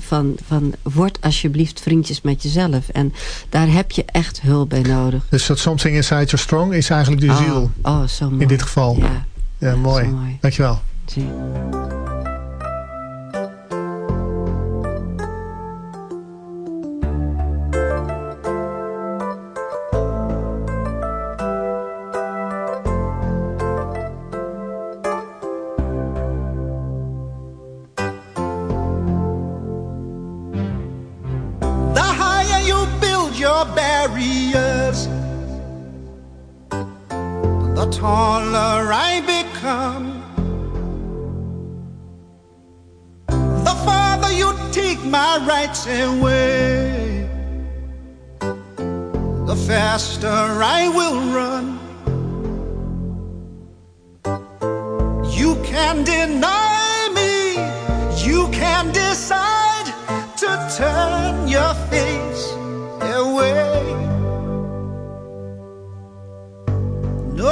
van, van word alsjeblieft vriendjes met jezelf. En daar heb je echt hulp bij nodig. Dus dat Something Inside Your Strong is eigenlijk de oh, ziel. Oh, zo mooi. In dit geval. Ja, Ja, mooi. mooi. Dankjewel. Zie. barriers. The taller I be come. The farther you take my rights away. The faster I will run. You can deny me, you can decide to turn your face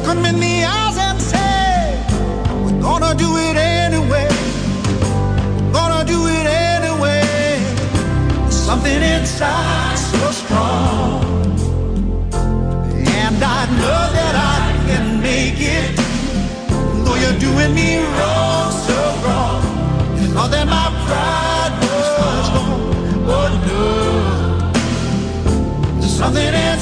look them in the eyes and say, We're gonna do it anyway. We're gonna do it anyway. Something inside so strong. And I know that I can make it. Though you're doing me wrong, so wrong. and all that my pride was gone. Oh no. Something inside.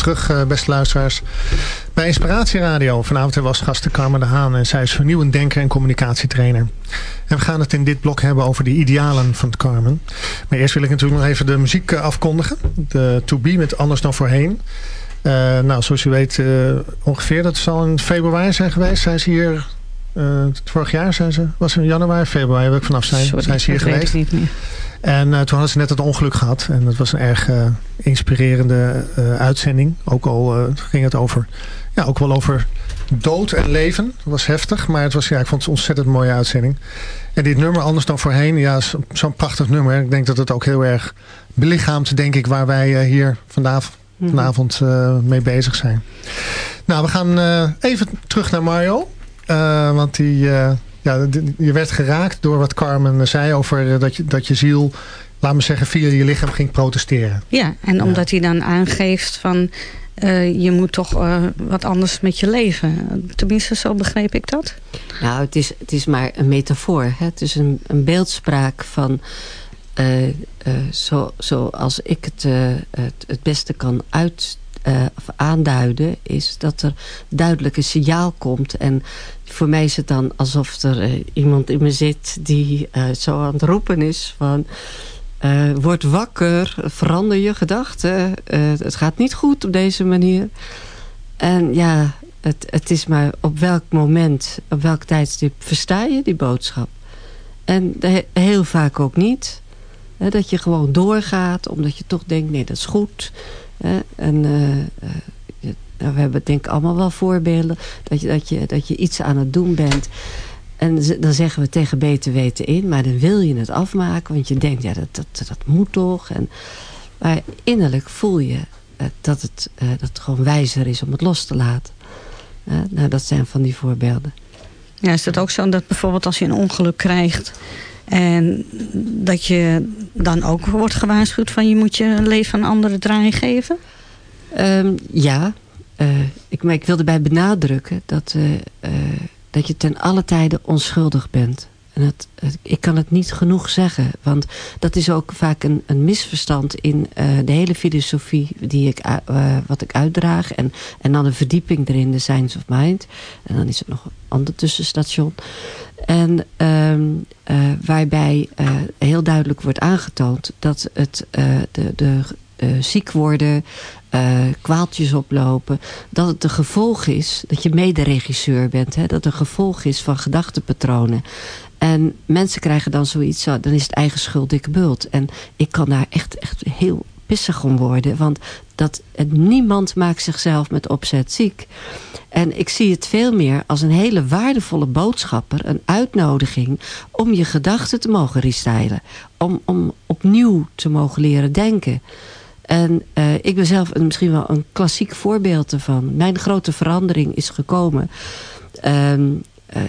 Terug eh, beste luisteraars. Bij Inspiratieradio. Vanavond als gasten Carmen de Haan. En zij is vernieuwend denker en communicatietrainer. En we gaan het in dit blok hebben over de idealen van Carmen. Maar eerst wil ik natuurlijk nog even de muziek eh, afkondigen. De To Be met Anders dan Voorheen. Eh, nou, zoals u weet, ongeveer, dat zal in februari zijn geweest. Zijn ze hier, vorig jaar zijn ze, was het in januari, februari, wil ik vanaf zijn. Sorry, zijn ze hier geweest. ik niet meer. En eh, toen hadden ze net het ongeluk gehad. En dat was een erg eh, inspirerende eh, uitzending. Ook al ging het over, ja, ook wel over dood en leven. Dat was heftig, maar het was, ja, ik vond het een ontzettend mooie uitzending. En dit nummer, anders dan voorheen, ja, zo'n prachtig nummer. Ik denk dat het ook heel erg belichaamt, denk ik, waar wij hier vandaag, Mhm. vanavond mee bezig zijn. Nou, we gaan even terug naar Mario. Want die, ja, je werd geraakt door wat Carmen zei over eh, dat, je, dat je ziel, laat me zeggen, via je lichaam ging protesteren. Ja, en omdat hij dan aangeeft van... eh, je moet toch eh, wat anders met je leven. Tenminste, zo begreep ik dat. Nou, het is, het is maar een metafoor. Hè? Het is een, een beeldspraak van... eh, eh, zo, zoals ik het, eh, het, het beste kan uit, eh, of aanduiden... is dat er duidelijk een signaal komt. En voor mij is het dan alsof er eh, iemand in me zit... die eh, zo aan het roepen is van... word wakker, verander je gedachten. het gaat niet goed op deze manier. En ja, het, het is maar op welk moment, op welk tijdstip versta je die boodschap. En heel vaak ook niet. Dat je gewoon doorgaat, omdat je toch denkt, nee, dat is goed. En eh, eh, nou, we hebben denk ik allemaal wel voorbeelden... dat je, dat je, dat je iets aan het doen bent... En dan zeggen we tegen beter weten in, maar dan wil je het afmaken, want je denkt, ja, dat, dat, dat moet toch. En, maar innerlijk voel je eh, dat, het, dat het gewoon wijzer is om het los te laten. Nou, dat zijn van die voorbeelden. Ja, is het ook zo dat bijvoorbeeld als je een ongeluk krijgt... en dat je dan ook wordt gewaarschuwd van... je moet je leven aan anderen draai geven? Ehm, ja, eh, ik, maar ik wil erbij benadrukken dat, eh, eh, dat je ten alle tijde onschuldig bent. Het, het- ik kan het niet genoeg zeggen, want dat is ook vaak een, een misverstand in eh, de hele filosofie die ik, u- eh, wat ik uitdraag. En, en dan een verdieping erin, de Science of Mind. En dan is er nog een ander tussenstation. En ehm, eh, waarbij heel duidelijk wordt aangetoond dat het, de, de eh, ziek worden, eh, kwaaltjes oplopen, dat het een gevolg is, dat je mederegisseur bent, hè, dat het een gevolg is van gedachtenpatronen. En mensen krijgen dan zoiets, zo, dan is het eigen schuld dikke bult. En ik kan daar echt, echt heel pissig om worden. Want dat, niemand maakt zichzelf met opzet ziek. En ik zie het veel meer als een hele waardevolle boodschapper. Een uitnodiging om je gedachten te mogen restylen. Om, om opnieuw te mogen leren denken. En uh, ik ben zelf een, misschien wel een klassiek voorbeeld ervan. Mijn grote verandering is gekomen. Um, uh,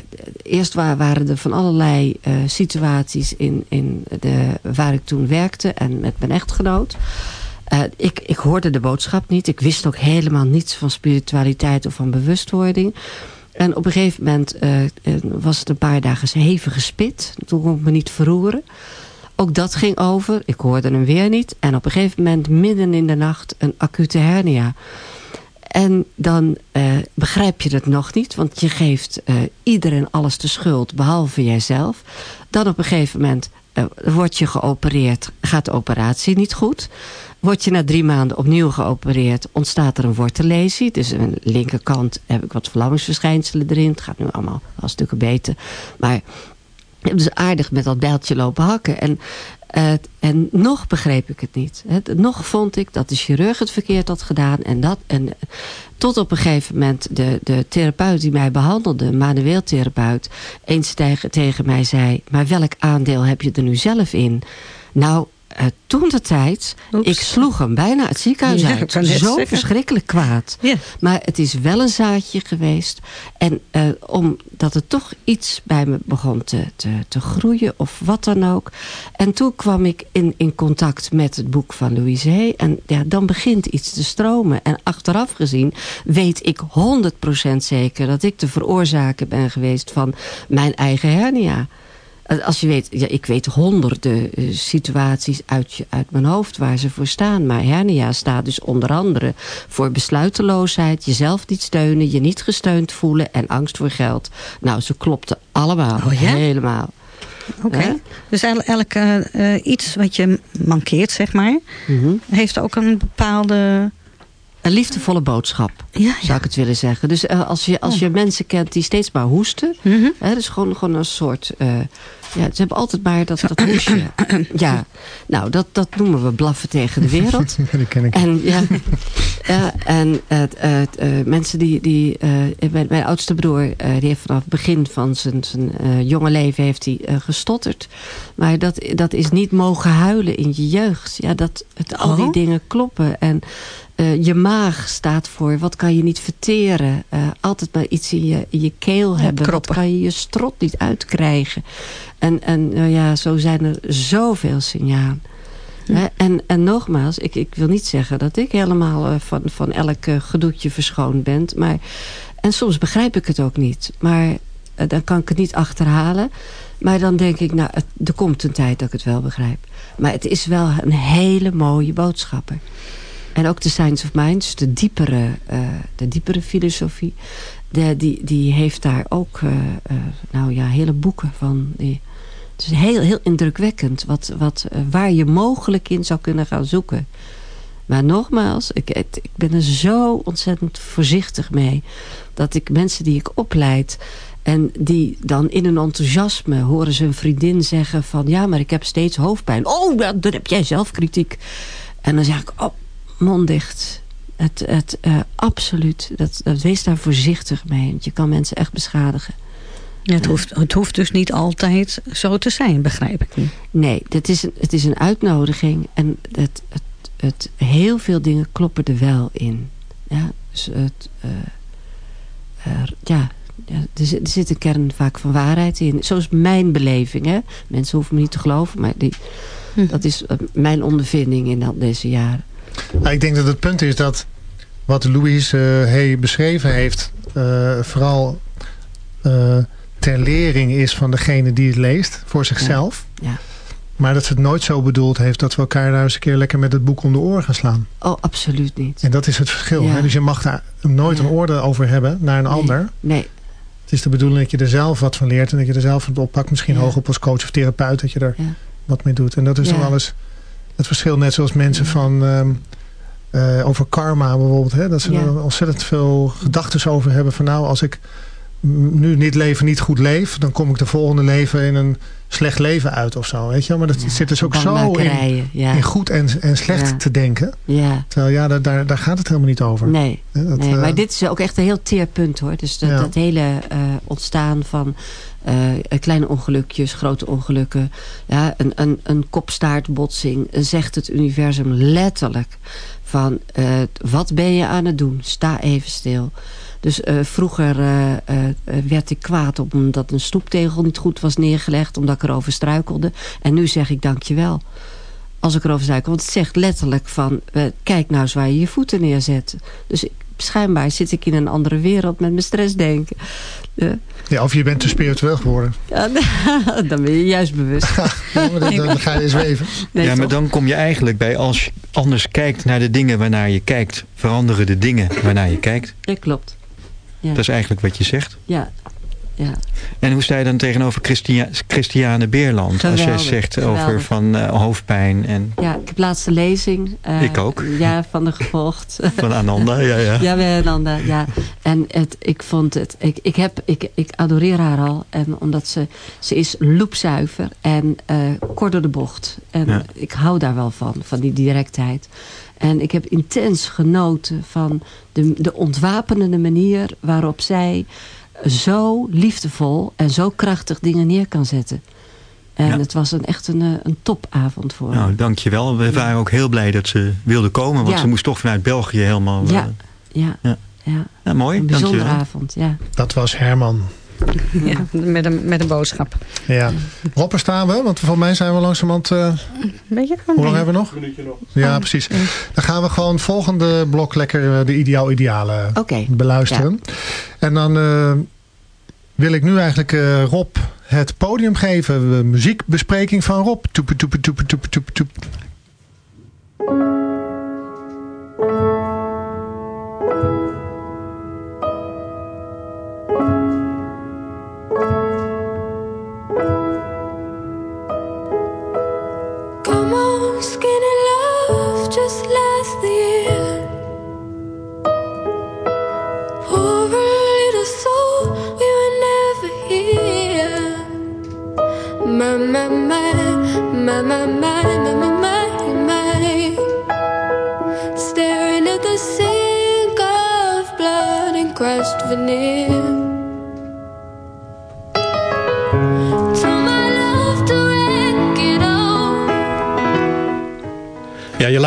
eerst waren er van allerlei uh, situaties in, in de, waar ik toen werkte en met mijn echtgenoot. ik, ik hoorde de boodschap niet. Ik wist ook helemaal niets van spiritualiteit of van bewustwording. En op een gegeven moment was het een paar dagen hevige spit. Toen kon ik me niet verroeren. Ook dat ging over. Ik hoorde hem weer niet. En op een gegeven moment midden in de nacht een acute hernia. En dan uh, begrijp je het nog niet. Want je geeft uh, iedereen alles de schuld. Behalve jijzelf. Dan op een gegeven moment uh, word je geopereerd. Gaat de operatie niet goed. Word je na drie maanden opnieuw geopereerd. Ontstaat er een wortellesie. Dus aan de linkerkant heb ik wat verlammingsverschijnselen erin. Het gaat nu allemaal al stukken beter. Maar ik heb dus aardig met dat bijltje lopen hakken. En, uh, en nog begreep ik het niet. nog vond ik dat de chirurg het verkeerd had gedaan. En dat, en, tot op een gegeven moment de, de therapeut die mij behandelde, manueel therapeut, eens tegen, tegen mij zei... maar welk aandeel heb je er nu zelf in? Nou, uh, toen de tijd, ik sloeg hem bijna het ziekenhuis ja, uit. Zo verschrikkelijk kwaad. Ja. Maar het is wel een zaadje geweest. En uh, omdat het toch iets bij me begon te, te, te groeien of wat dan ook. En toen kwam ik in, in contact met het boek van Louise Hay. En ja, dan begint iets te stromen. En achteraf gezien weet ik 100% zeker dat ik de veroorzaker ben geweest van mijn eigen hernia. Als je weet, ja, ik weet honderden uh, situaties uit, je, uit mijn hoofd waar ze voor staan. Maar hernia staat dus onder andere voor besluiteloosheid, jezelf niet steunen, je niet gesteund voelen en angst voor geld. Nou, ze klopten allemaal, oh, ja? helemaal. Oké, dus elk uh, iets wat je mankeert, zeg maar, mm -hmm. heeft ook een bepaalde een liefdevolle boodschap, ja, zou ik het willen zeggen. Dus uh, als, je, als je mensen kent die steeds maar hoesten... Mm -hmm. hè, dus gewoon, gewoon een soort... Uh, ja, ze hebben altijd maar dat, dat hoesje. (coughs) Ja, nou, dat, dat noemen we blaffen tegen de wereld. (laughs) dat ken ik. En, ja, ja, en uh, mensen die... die mijn, mijn, oudste broer, die heeft vanaf het begin van zijn, zijn jonge leven heeft hij gestotterd. Maar dat, dat is niet mogen huilen in je jeugd. Ja, dat het, al die oh. dingen kloppen. En uh, je maag staat voor wat kan je niet verteren. Uh, altijd maar iets in je, in je keel hebben. Kroppen. Wat kan je je strot niet uitkrijgen. En, en uh, ja, zo zijn er zoveel signalen. Hm. En, en nogmaals, ik, ik wil niet zeggen dat ik helemaal van, van elk gedoetje verschoond ben. Maar, en soms begrijp ik het ook niet. Maar dan kan ik het niet achterhalen. Maar dan denk ik, nou, het, er komt een tijd dat ik het wel begrijp. Maar het is wel een hele mooie boodschapper. En ook de Science of Minds, de diepere, uh, de diepere filosofie. De, die, die heeft daar ook uh, uh, nou ja, hele boeken van. Die, het is heel, heel indrukwekkend wat, wat, waar je mogelijk in zou kunnen gaan zoeken. Maar nogmaals, ik, ik ben er zo ontzettend voorzichtig mee. Dat ik mensen die ik opleid... En die dan in een enthousiasme horen ze een vriendin zeggen van... ja, maar ik heb steeds hoofdpijn. Oh, dan heb jij zelf kritiek. En dan zeg ik, oh, mond dicht. Het, het, uh, absoluut. Dat, dat, wees daar voorzichtig mee. Want je kan mensen echt beschadigen. Het, hoeft, het hoeft dus niet altijd zo te zijn, begrijp ik niet. Nee, het is een, het is een uitnodiging. En het, het, het, heel veel dingen kloppen er wel in. Ja, dus het, uh, ja, ja, er, zit, er zit een kern vaak van waarheid in. Zoals mijn beleving. Hè? Mensen hoeven me niet te geloven, maar die, hm. dat is mijn ondervinding in al deze jaren. Nou, ik denk dat het punt is dat wat Louise uh, beschreven heeft... Uh, vooral uh, ter lering is van degene die het leest voor zichzelf. Ja. ja. Maar dat ze het nooit zo bedoeld heeft dat we elkaar daar eens een keer lekker met het boek om de oren gaan slaan. Oh, absoluut niet. En dat is het verschil. Ja. Hè? Dus je mag daar nooit een oordeel over hebben naar een nee. ander. Nee. Het is de bedoeling dat je er zelf wat van leert en dat je er zelf van oppakt. Misschien hoog op als coach of therapeut dat je er wat mee doet. En dat is dan alles het verschil net zoals mensen van... Um, uh, over karma bijvoorbeeld. Hè? Dat ze er ontzettend veel gedachten over hebben. Van nou, als ik nu dit leven niet goed leef... dan kom ik de volgende leven in een slecht leven uit of zo. Weet je? Maar dat zit dus ook zo in, in, goed en, en slecht te denken. Ja. Terwijl ja, daar, daar gaat het helemaal niet over. Nee, dat, nee maar dit is ook echt een heel teer punt hoor. Dus dat, dat hele ontstaan van uh, kleine ongelukjes, grote ongelukken. Ja, een, een, een kopstaartbotsing zegt het universum letterlijk van wat ben je aan het doen? Sta even stil. Dus uh, vroeger werd ik kwaad omdat een snoeptegel niet goed was neergelegd. Omdat ik erover struikelde. En nu zeg ik dankjewel. Als ik erover struikel. Want het zegt letterlijk van kijk nou eens waar je je voeten neerzet. Dus schijnbaar zit ik in een andere wereld met mijn stressdenken. Ja. ja, of je bent te spiritueel geworden. (laughs) Ja, dan ben je juist bewust. (laughs) dan, ga je zweven. ja, maar dan kom je eigenlijk bij als je anders kijkt naar de dingen waarnaar je kijkt. Veranderen de dingen waarnaar je kijkt. Ja, klopt. Ja. Dat is eigenlijk wat je zegt. Ja, ja. En hoe sta je dan tegenover Christia Christiane Beerland? als jij zegt over van uh, hoofdpijn. En... Ja, ik heb laatste lezing. Uh, ik ook. Ja, van de gevolgd. (laughs) Van Ananda, ja. Ja, ja bij Ananda, ja. En het, ik vond het... Ik, ik, heb, ik, ik adoreer haar al. En omdat ze... Ze is loepzuiver en uh, kort door de bocht. En ik hou daar wel van, van die directheid. En ik heb intens genoten van de, de ontwapenende manier waarop zij zo liefdevol en zo krachtig dingen neer kan zetten. En het was een, echt een, eh, een topavond voor Nou, dankjewel. We waren ook heel blij dat ze wilde komen. Want ze moest toch vanuit België helemaal... Ja, uh, ja. ja. ja. mooi. Een bijzondere avond, ja. Dat was Herman. (laughs) Ja, met een, met een boodschap. Ja. Rob, staan we? Want voor mij zijn we langzamerhand... Uh, Beetje hoe lang hebben we nog? Een minuutje nog. Ja, precies. Dan gaan we gewoon volgende blok lekker de ideaal idealen beluisteren. En dan wil ik nu eigenlijk uh, Rob het podium geven. muziekbespreking van Rob. Toep, toep, toep, toep, toep, toep.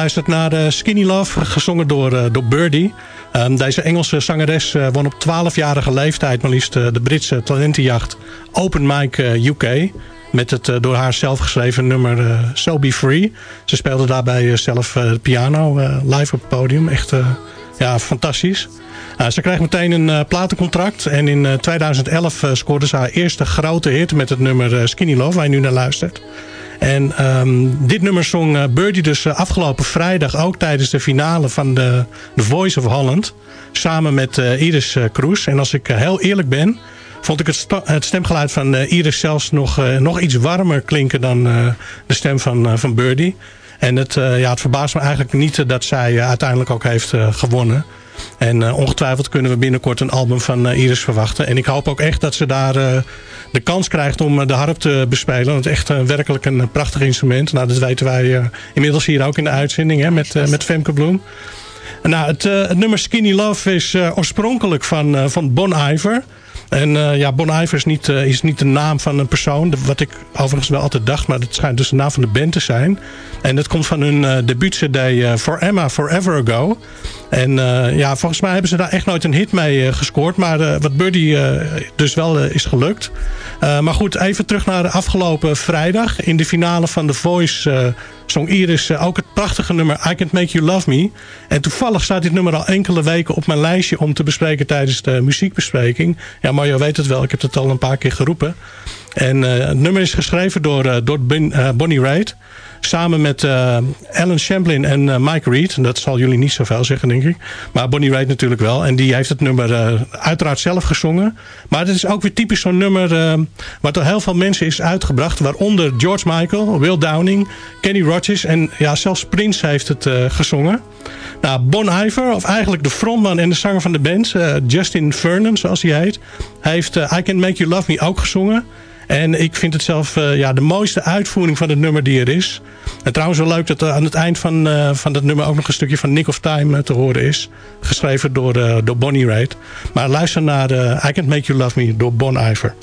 Luistert naar uh, Skinny Love, gezongen door, uh, door Birdie. Um, deze Engelse zangeres uh, won op 12-jarige leeftijd maar liefst de Britse talentenjacht Open Mic UK. Met het door haar zelf geschreven nummer So Be Free. Ze speelde daarbij zelf de piano live op het podium. Echt ja, fantastisch. ze kreeg meteen een platencontract. En in 2011 scoorde ze haar eerste grote hit met het nummer Skinny Love, waar je nu naar luistert. En um, dit nummer zong Birdie dus afgelopen vrijdag ook tijdens de finale van de The Voice of Holland. Samen met Iris Kroes. En als ik heel eerlijk ben, vond ik het, het stemgeluid van Iris zelfs nog, nog iets warmer klinken dan de stem van, van Birdie. En het, ja, het verbaast me eigenlijk niet dat zij uiteindelijk ook heeft gewonnen. En ongetwijfeld kunnen we binnenkort een album van Iris verwachten. En ik hoop ook echt dat ze daar de kans krijgt om eh, de harp te bespelen. Want echt werkelijk een prachtig instrument. Nou, dat weten wij inmiddels hier ook in de uitzending hè, met, met Femke Bloem. Nou, het, het, nummer Skinny Love is oorspronkelijk van, van Bon Iver. En ja, Bon Iver is niet, is niet de naam van een persoon. Wat ik overigens wel altijd dacht. Maar het schijnt dus de naam van de band te zijn. En dat komt van hun uh, debuut-cd For Emma Forever Ago. En ja, volgens mij hebben ze daar echt nooit een hit mee gescoord. Maar wat Buddy dus wel is gelukt. Maar goed, even terug naar de afgelopen vrijdag. In de finale van The Voice zong Iris ook het prachtige nummer I Can't Make You Love Me. En toevallig staat dit nummer al enkele weken op mijn lijstje om te bespreken tijdens de muziekbespreking. Ja, Mario weet het wel, ik heb het al een paar keer geroepen. En het nummer is geschreven door, door Bonnie Raitt. Samen met uh, Alan Champlin en uh, Mike Reed. Dat zal jullie niet zoveel zeggen, denk ik. Maar Bonnie Raitt natuurlijk wel. En die heeft het nummer uh, uiteraard zelf gezongen. Maar het is ook weer typisch zo'n nummer... wat door heel veel mensen is uitgebracht. Waaronder George Michael, Will Downing, Kenny Rogers... en ja, zelfs Prince heeft het gezongen. Nou, Bon Iver, of eigenlijk de frontman en de zanger van de band... Justin Vernon, zoals hij heet... Heeft I Can Make You Love Me ook gezongen... En ik vind het zelf uh, ja, de mooiste uitvoering van het nummer die er is. En trouwens wel leuk dat er aan het eind van, uh, van dat nummer ook nog een stukje van Nick of Time uh, te horen is. Geschreven door, door Bonnie Raitt. Maar luister naar I Can't Make You Love Me door Bon Iver.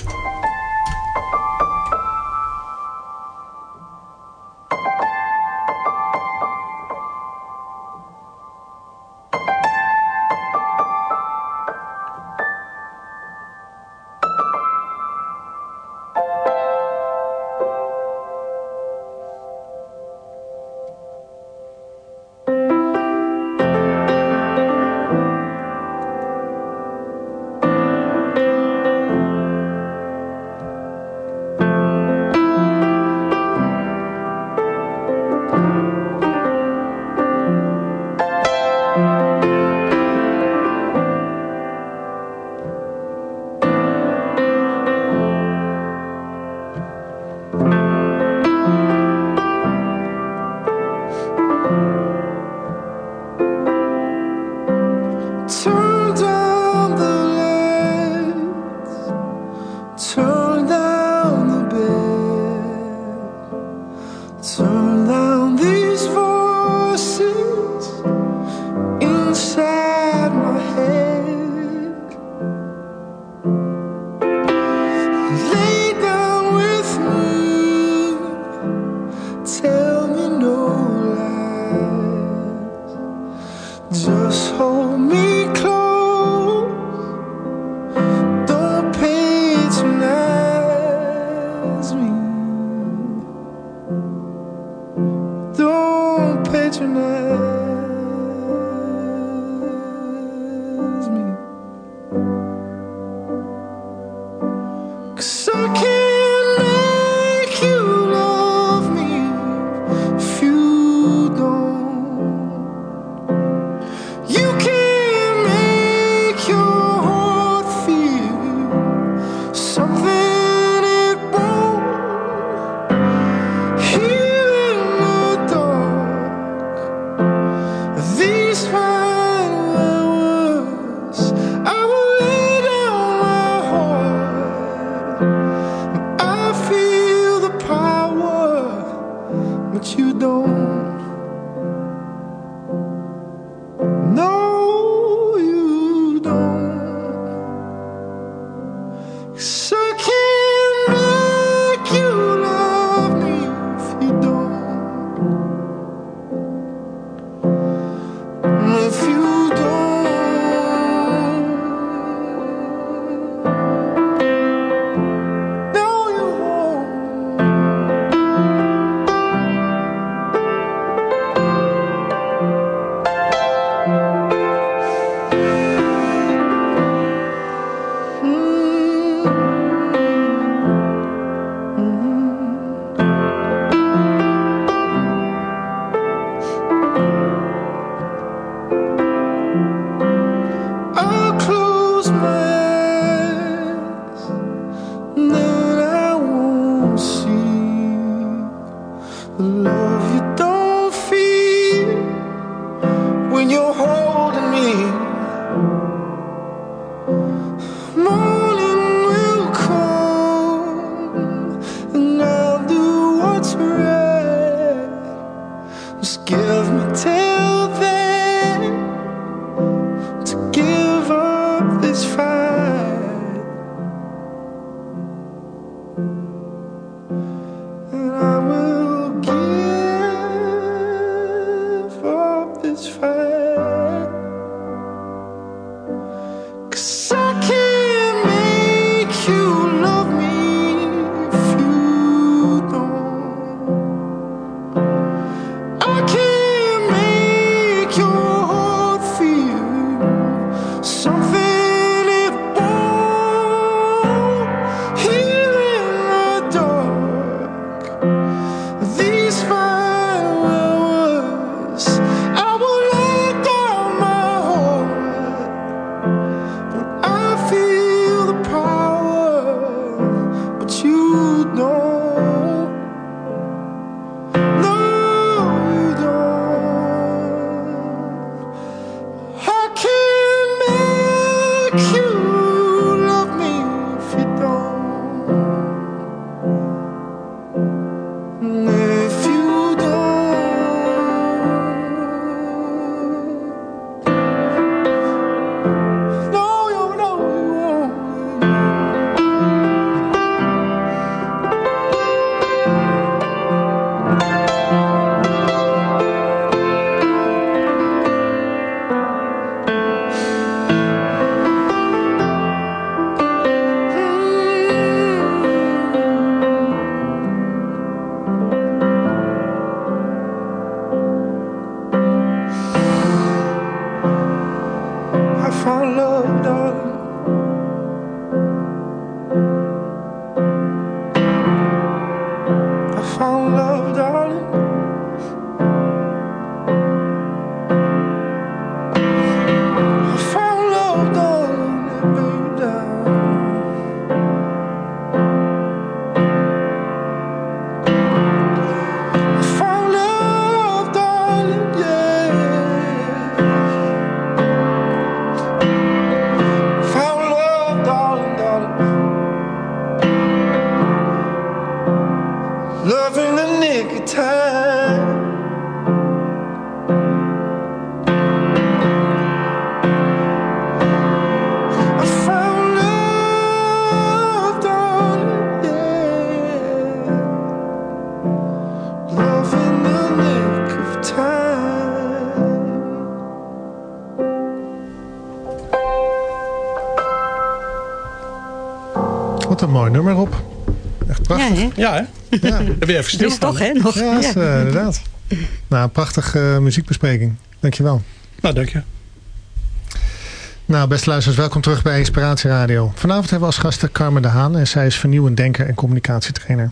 Ja, hè? Ja. Heb je even stil is toch, hè? Nog. Ja, is, uh, inderdaad. Nou, prachtige uh, muziekbespreking. Dankjewel. Nou, dank je. Nou, beste luisteraars, welkom terug bij Inspiratie Radio. Vanavond hebben we als gasten Carmen de Haan en zij is vernieuwend denker en communicatietrainer.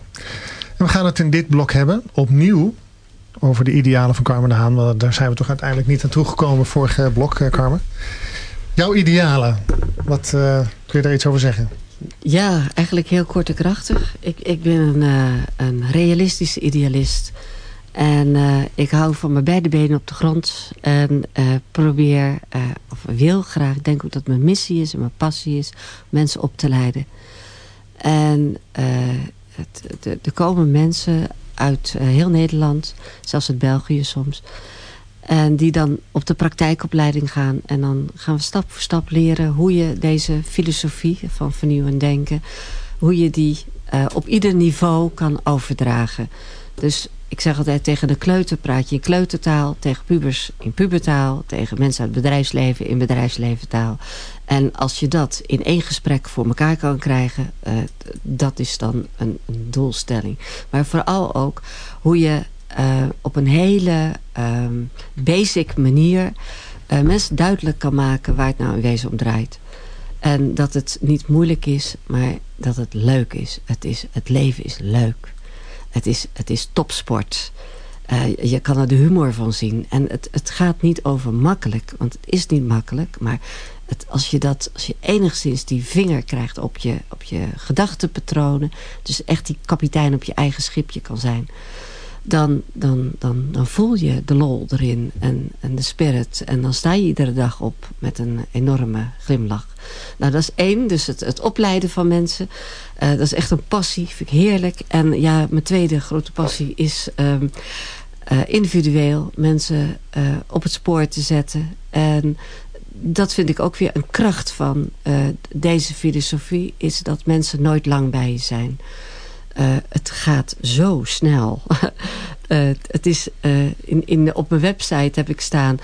En we gaan het in dit blok hebben, opnieuw, over de idealen van Carmen de Haan. Want daar zijn we toch uiteindelijk niet aan toegekomen, vorige blok, uh, Carmen. Jouw idealen, wat uh, kun je daar iets over zeggen? Ja, eigenlijk heel kort en krachtig. Ik, ik ben een, uh, een realistische idealist. En uh, ik hou van mijn beide benen op de grond. En uh, probeer, of wil graag, ik denk ook dat mijn missie is en mijn passie is, mensen op te leiden. En de, er komen mensen uit heel Nederland, zelfs uit België soms. En die dan op de praktijkopleiding gaan. En dan gaan we stap voor stap leren hoe je deze filosofie van vernieuwen denken, hoe je die op ieder niveau kan overdragen. Dus ik zeg altijd tegen de kleuter praat je in kleutertaal. Tegen pubers in pubertaal. Tegen mensen uit het bedrijfsleven in bedrijfsleventaal. En als je dat in één gesprek voor elkaar kan krijgen. Uh, dat is dan een, een, doelstelling. Maar vooral ook hoe je uh, op een hele um, basic manier... Uh, mensen duidelijk kan maken waar het nou in wezen om draait. En dat het niet moeilijk is, maar dat het leuk is. Het, is, het leven is leuk. Het is, het is topsport. Uh, je kan er de humor van zien. En het, het gaat niet over makkelijk. Want het is niet makkelijk. Maar het, als, je dat, als je enigszins die vinger krijgt op je, op je gedachtenpatronen. Dus echt die kapitein op je eigen schipje kan zijn dan, dan, dan, dan voel je de lol erin en, en de spirit. En dan sta je iedere dag op met een enorme glimlach. Nou, dat is één. Dus het, het opleiden van mensen. Uh, dat is echt een passie. Vind ik heerlijk. En ja, mijn tweede grote passie is... Um, individueel mensen uh, op het spoor te zetten. En dat vind ik ook weer een kracht van deze filosofie... is dat mensen nooit lang bij je zijn... Uh, het gaat zo snel. uh, (laughs) het is, uh, in, in, op mijn website heb ik staan...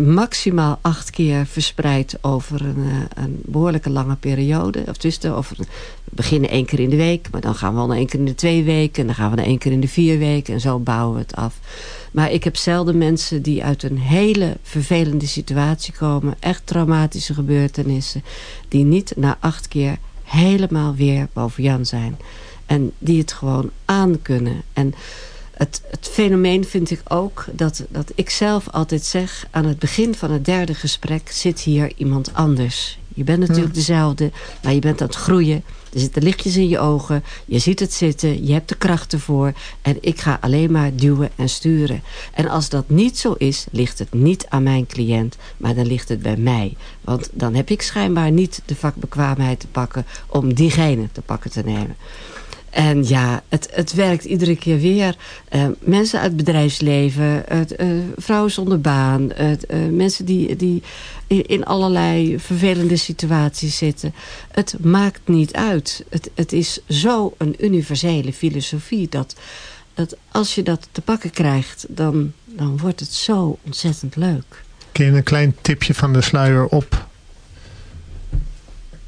maximaal acht keer verspreid over een, een behoorlijke lange periode. Of tussen, of we beginnen één keer in de week... maar dan gaan we al één keer in de twee weken... en dan gaan we naar één keer in de vier weken... en zo bouwen we het af. Maar ik heb zelden mensen die uit een hele vervelende situatie komen... echt traumatische gebeurtenissen... die niet na acht keer helemaal weer boven Jan zijn... En die het gewoon aan kunnen. En het, het fenomeen vind ik ook dat, dat ik zelf altijd zeg... aan het begin van het derde gesprek zit hier iemand anders. Je bent natuurlijk dezelfde, maar je bent aan het groeien. Er zitten lichtjes in je ogen. Je ziet het zitten. Je hebt de kracht ervoor. En ik ga alleen maar duwen en sturen. En als dat niet zo is, ligt het niet aan mijn cliënt. Maar dan ligt het bij mij. Want dan heb ik schijnbaar niet de vakbekwaamheid te pakken... om diegene te pakken te nemen. En ja, het, het werkt iedere keer weer. Uh, mensen uit het bedrijfsleven, uh, vrouwen zonder baan... Uh, mensen die, die in allerlei vervelende situaties zitten. Het maakt niet uit. Het, het is zo een universele filosofie... Dat, dat als je dat te pakken krijgt, dan, dan wordt het zo ontzettend leuk. Kun je een klein tipje van de sluier op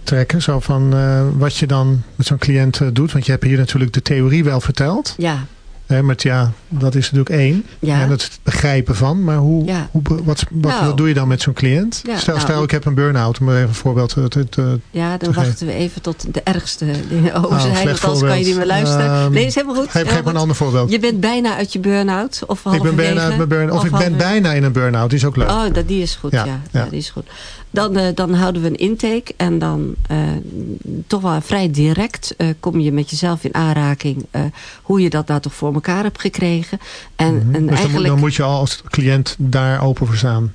trekken. Zo van uh, wat je dan met zo'n cliënt uh, doet. Want je hebt hier natuurlijk de theorie wel verteld. Ja. Hè, met ja, dat is natuurlijk één. Ja. En het begrijpen van. Maar hoe, ja. hoe, wat, wat, nou, wat doe je dan met zo'n cliënt? Ja, stel, nou, stel ik heb een burn-out. Om even een voorbeeld te, te, te Ja, dan te wachten we even tot de ergste dingen over zijn. slecht Want anders kan je niet meer luisteren. Um, nee, is helemaal goed. Geef, geef een ander voorbeeld. Je bent bijna uit je burn-out. Of ik ben bijna uit mijn burn-out. Of, ik ben bijna in een burn-out. Die is ook leuk. Oh, dat, die is goed. Ja, ja. ja. die is goed. Dan, uh, dan houden we een intake. En dan uh, toch wel vrij direct uh, kom je met jezelf in aanraking. hoe je dat nou toch voor elkaar hebt gekregen. En, mm -hmm. en dus eigenlijk... dan, moet je al als cliënt daar open voor staan.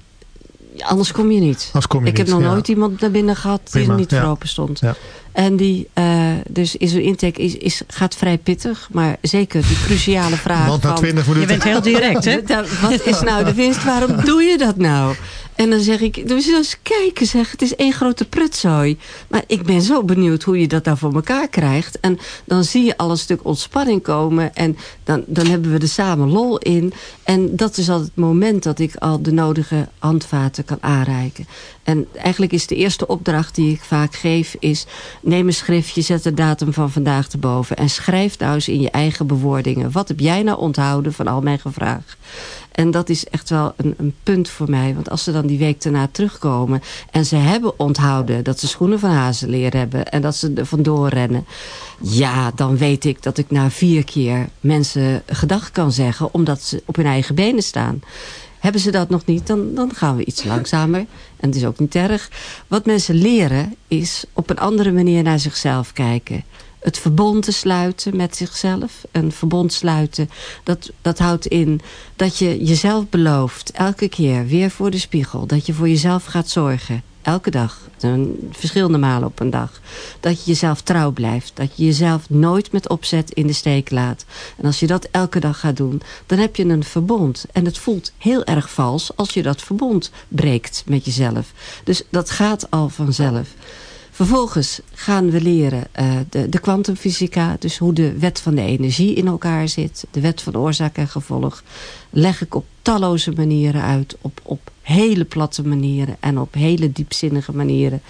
Anders kom je niet. Kom je ik niet, heb nog ja. nooit iemand naar binnen gehad die Prima, er niet ja. voor open stond. Ja. En die, uh, dus is een intake is, is, gaat vrij pittig. Maar zeker die cruciale vraag Want na van... 20 minuten... Je bent heel direct, hè? (laughs) Wat is nou de winst? Waarom doe je dat nou? En dan zeg ik, dus eens kijken zeg, het is één grote prutzooi. Maar ik ben zo benieuwd hoe je dat daar voor elkaar krijgt. En dan zie je al een stuk ontspanning komen. En dan, dan hebben we er samen lol in. En dat is al het moment dat ik al de nodige handvaten kan aanreiken. En eigenlijk is de eerste opdracht die ik vaak geef is... neem een schriftje, zet de datum van vandaag erboven... en schrijf nou eens in je eigen bewoordingen. Wat heb jij nou onthouden van al mijn gevraagd? En dat is echt wel een, een, punt voor mij. Want als ze dan die week daarna terugkomen... en ze hebben onthouden dat ze schoenen van hazenleer hebben... en dat ze er vandoor rennen... ja, dan weet ik dat ik na vier keer mensen gedag kan zeggen... omdat ze op hun eigen benen staan. Hebben ze dat nog niet, dan, dan gaan we iets langzamer. En het is ook niet erg. Wat mensen leren is op een andere manier naar zichzelf kijken het verbond te sluiten met zichzelf. Een verbond sluiten, dat, dat houdt in dat je jezelf belooft... elke keer weer voor de spiegel, dat je voor jezelf gaat zorgen. Elke dag, een, verschillende malen op een dag. Dat je jezelf trouw blijft. Dat je jezelf nooit met opzet in de steek laat. En als je dat elke dag gaat doen, dan heb je een verbond. En het voelt heel erg vals als je dat verbond breekt met jezelf. Dus dat gaat al vanzelf. Vervolgens gaan we leren uh, de kwantumfysica. Dus hoe de wet van de energie in elkaar zit. De wet van oorzaak en gevolg. Leg ik op talloze manieren uit. Op, op hele platte manieren. En op hele diepzinnige manieren.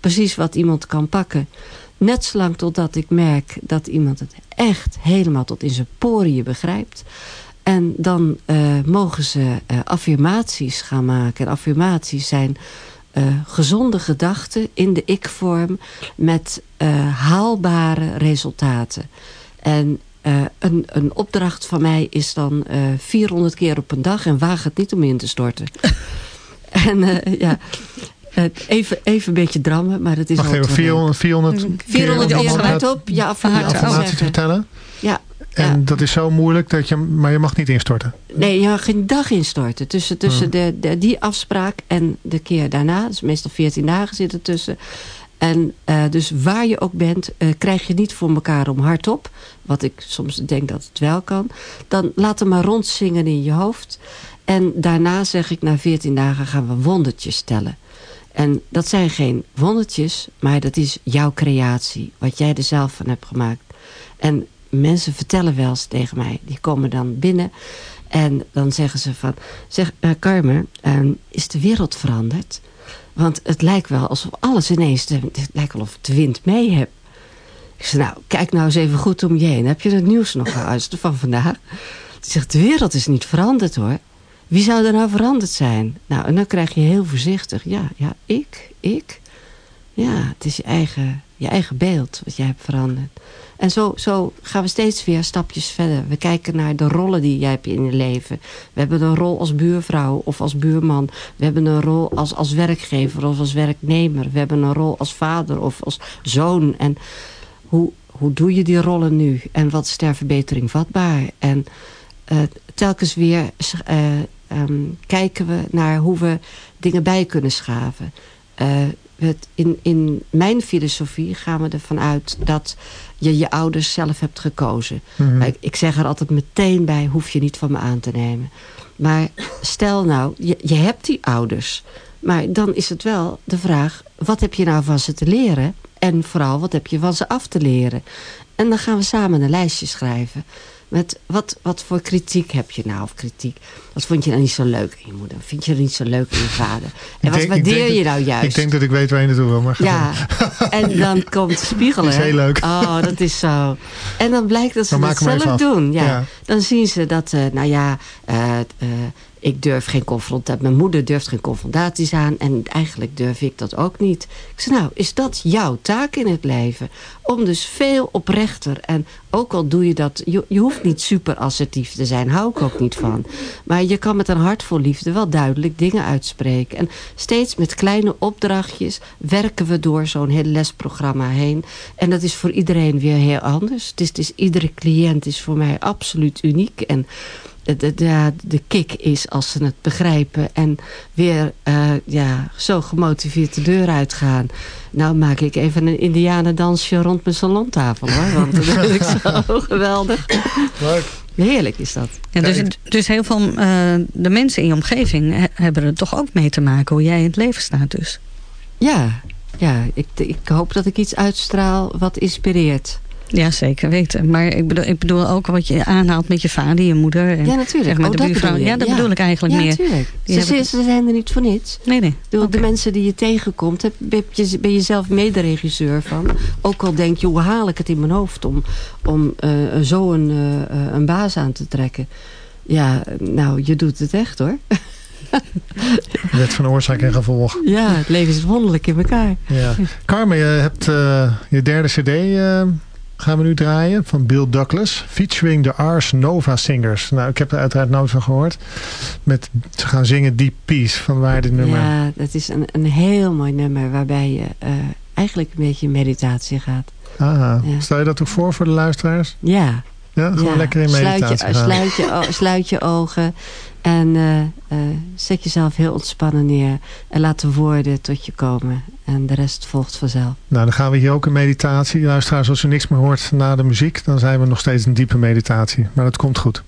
Precies wat iemand kan pakken. Net zolang totdat ik merk dat iemand het echt helemaal tot in zijn poriën begrijpt. En dan uh, mogen ze uh, affirmaties gaan maken. En affirmaties zijn uh, gezonde gedachten in de ik-vorm met uh, haalbare resultaten. En uh, een, een opdracht van mij is dan 400 keer op een dag en waag het niet om in te storten. (laughs) en ja, even, even een beetje drammen, maar het is Wacht even, 400, 400, 400 keer hardop je affirmatie te vertellen? Ja, en dat is zo moeilijk, dat je, maar je mag niet instorten. Nee, je mag geen dag instorten. Tussen, tussen de, de, die afspraak en de keer daarna. Dus meestal 14 dagen zitten tussen. En uh, dus waar je ook bent, uh, krijg je niet voor elkaar om hardop. Wat ik soms denk dat het wel kan. Dan laat hem maar rondzingen in je hoofd. En daarna zeg ik, na 14 dagen gaan we wondertjes tellen. En dat zijn geen wondertjes, maar dat is jouw creatie. Wat jij er zelf van hebt gemaakt. En mensen vertellen wel eens tegen mij. Die komen dan binnen en dan zeggen ze van... Zeg, uh, Carmen, uh, is de wereld veranderd? Want het lijkt wel alsof alles ineens... De, het lijkt wel of de wind mee hebt. Ik zeg, nou, kijk nou eens even goed om je heen. Heb je het nieuws nog geluisterd van vandaag? Die zegt, de wereld is niet veranderd hoor. Wie zou er nou veranderd zijn? Nou, en dan krijg je heel voorzichtig. Ja, ja, ik, ik. Ja, het is je eigen, je eigen beeld wat jij hebt veranderd. En zo, zo gaan we steeds weer stapjes verder. We kijken naar de rollen die jij hebt in je leven. We hebben een rol als buurvrouw of als buurman. We hebben een rol als, als werkgever of als werknemer. We hebben een rol als vader of als zoon. En hoe, hoe doe je die rollen nu? En wat is ter verbetering vatbaar? En uh, telkens weer uh, um, kijken we naar hoe we dingen bij kunnen schaven. Uh, in, in mijn filosofie gaan we ervan uit dat je je ouders zelf hebt gekozen. Mm ik, ik, zeg er altijd meteen bij, hoef je niet van me aan te nemen. Maar stel nou, je, je hebt die ouders. Maar dan is het wel de vraag, wat heb je nou van ze te leren? En vooral, wat heb je van ze af te leren? En dan gaan we samen een lijstje schrijven. Met wat, wat voor kritiek heb je nou? Of kritiek. Wat vond je nou niet zo leuk in je moeder? Vind je er niet zo leuk in je vader? En wat waardeer je nou juist? Ik denk dat ik weet waar je naartoe wil. Maar ja, (laughs) en dan komt spiegelen. Dat is heel leuk. Oh, dat is zo. En dan blijkt dat ze dat zelf doen. Ja. Dan zien ze dat, uh, nou ja, uh, uh, ik durf geen confrontatie. Mijn moeder durft geen confrontaties aan. En eigenlijk durf ik dat ook niet. Ik zei, nou, is dat jouw taak in het leven? Om dus veel oprechter. En ook al doe je dat... Je, je hoeft niet super assertief te zijn. Hou ik ook niet van. Maar je kan met een hart vol liefde wel duidelijk dingen uitspreken. En steeds met kleine opdrachtjes werken we door zo'n lesprogramma heen. En dat is voor iedereen weer heel anders. Het is, iedere cliënt is voor mij absoluut uniek. En de, de, de kick is als ze het begrijpen. En weer uh, ja, zo gemotiveerd de deur uitgaan. Nou maak ik even een indianendansje rond mijn salontafel hoor. Want dat vind ik zo (laughs) geweldig. Leuk. Heerlijk is dat. Ja, dus, dus heel veel uh, de mensen in je omgeving hebben er toch ook mee te maken hoe jij in het leven staat dus. Ja, ja ik, ik hoop dat ik iets uitstraal wat inspireert. Ja, zeker weten. Maar ik bedoel, ik bedoel ook wat je aanhaalt met je vader, je moeder. En, ja, natuurlijk. Zeg maar, oh, de buurvrouw. Ja, dat bedoel ik eigenlijk ja, meer. Natuurlijk. Ze, ze, ze, zijn er niet voor niets. Nee, nee. Bedoel, De mensen die je tegenkomt, heb, je, ben je zelf mederegisseur van. Ook al denk je, hoe haal ik het in mijn hoofd om, om uh, zo een, uh, een baas aan te trekken. Ja, nou, je doet het echt hoor. Wet van oorzaak en gevolg. Ja, het leven is wonderlijk in elkaar. Ja. Carmen, je hebt uh, je derde cd gaan we nu draaien van Bill Douglas. Featuring de Ars Nova Singers. Nou, ik heb er uiteraard nooit van gehoord. Met, ze gaan zingen Deep Peace. Van waar dit nummer? Ja, dat is een, een heel mooi nummer. Waarbij je uh, eigenlijk een beetje meditatie gaat. Ah, ja. stel je dat ook voor voor de luisteraars? Ja. Ja, gewoon lekker in meditatie sluit je, sluit je, sluit je ogen. En uh, uh, zet jezelf heel ontspannen neer. En laat de woorden tot je komen. En de rest volgt vanzelf. Nou, dan gaan we hier ook in meditatie. Luisteraars, als u niks meer hoort na de muziek... dan zijn we nog steeds in diepe meditatie. Maar dat komt goed.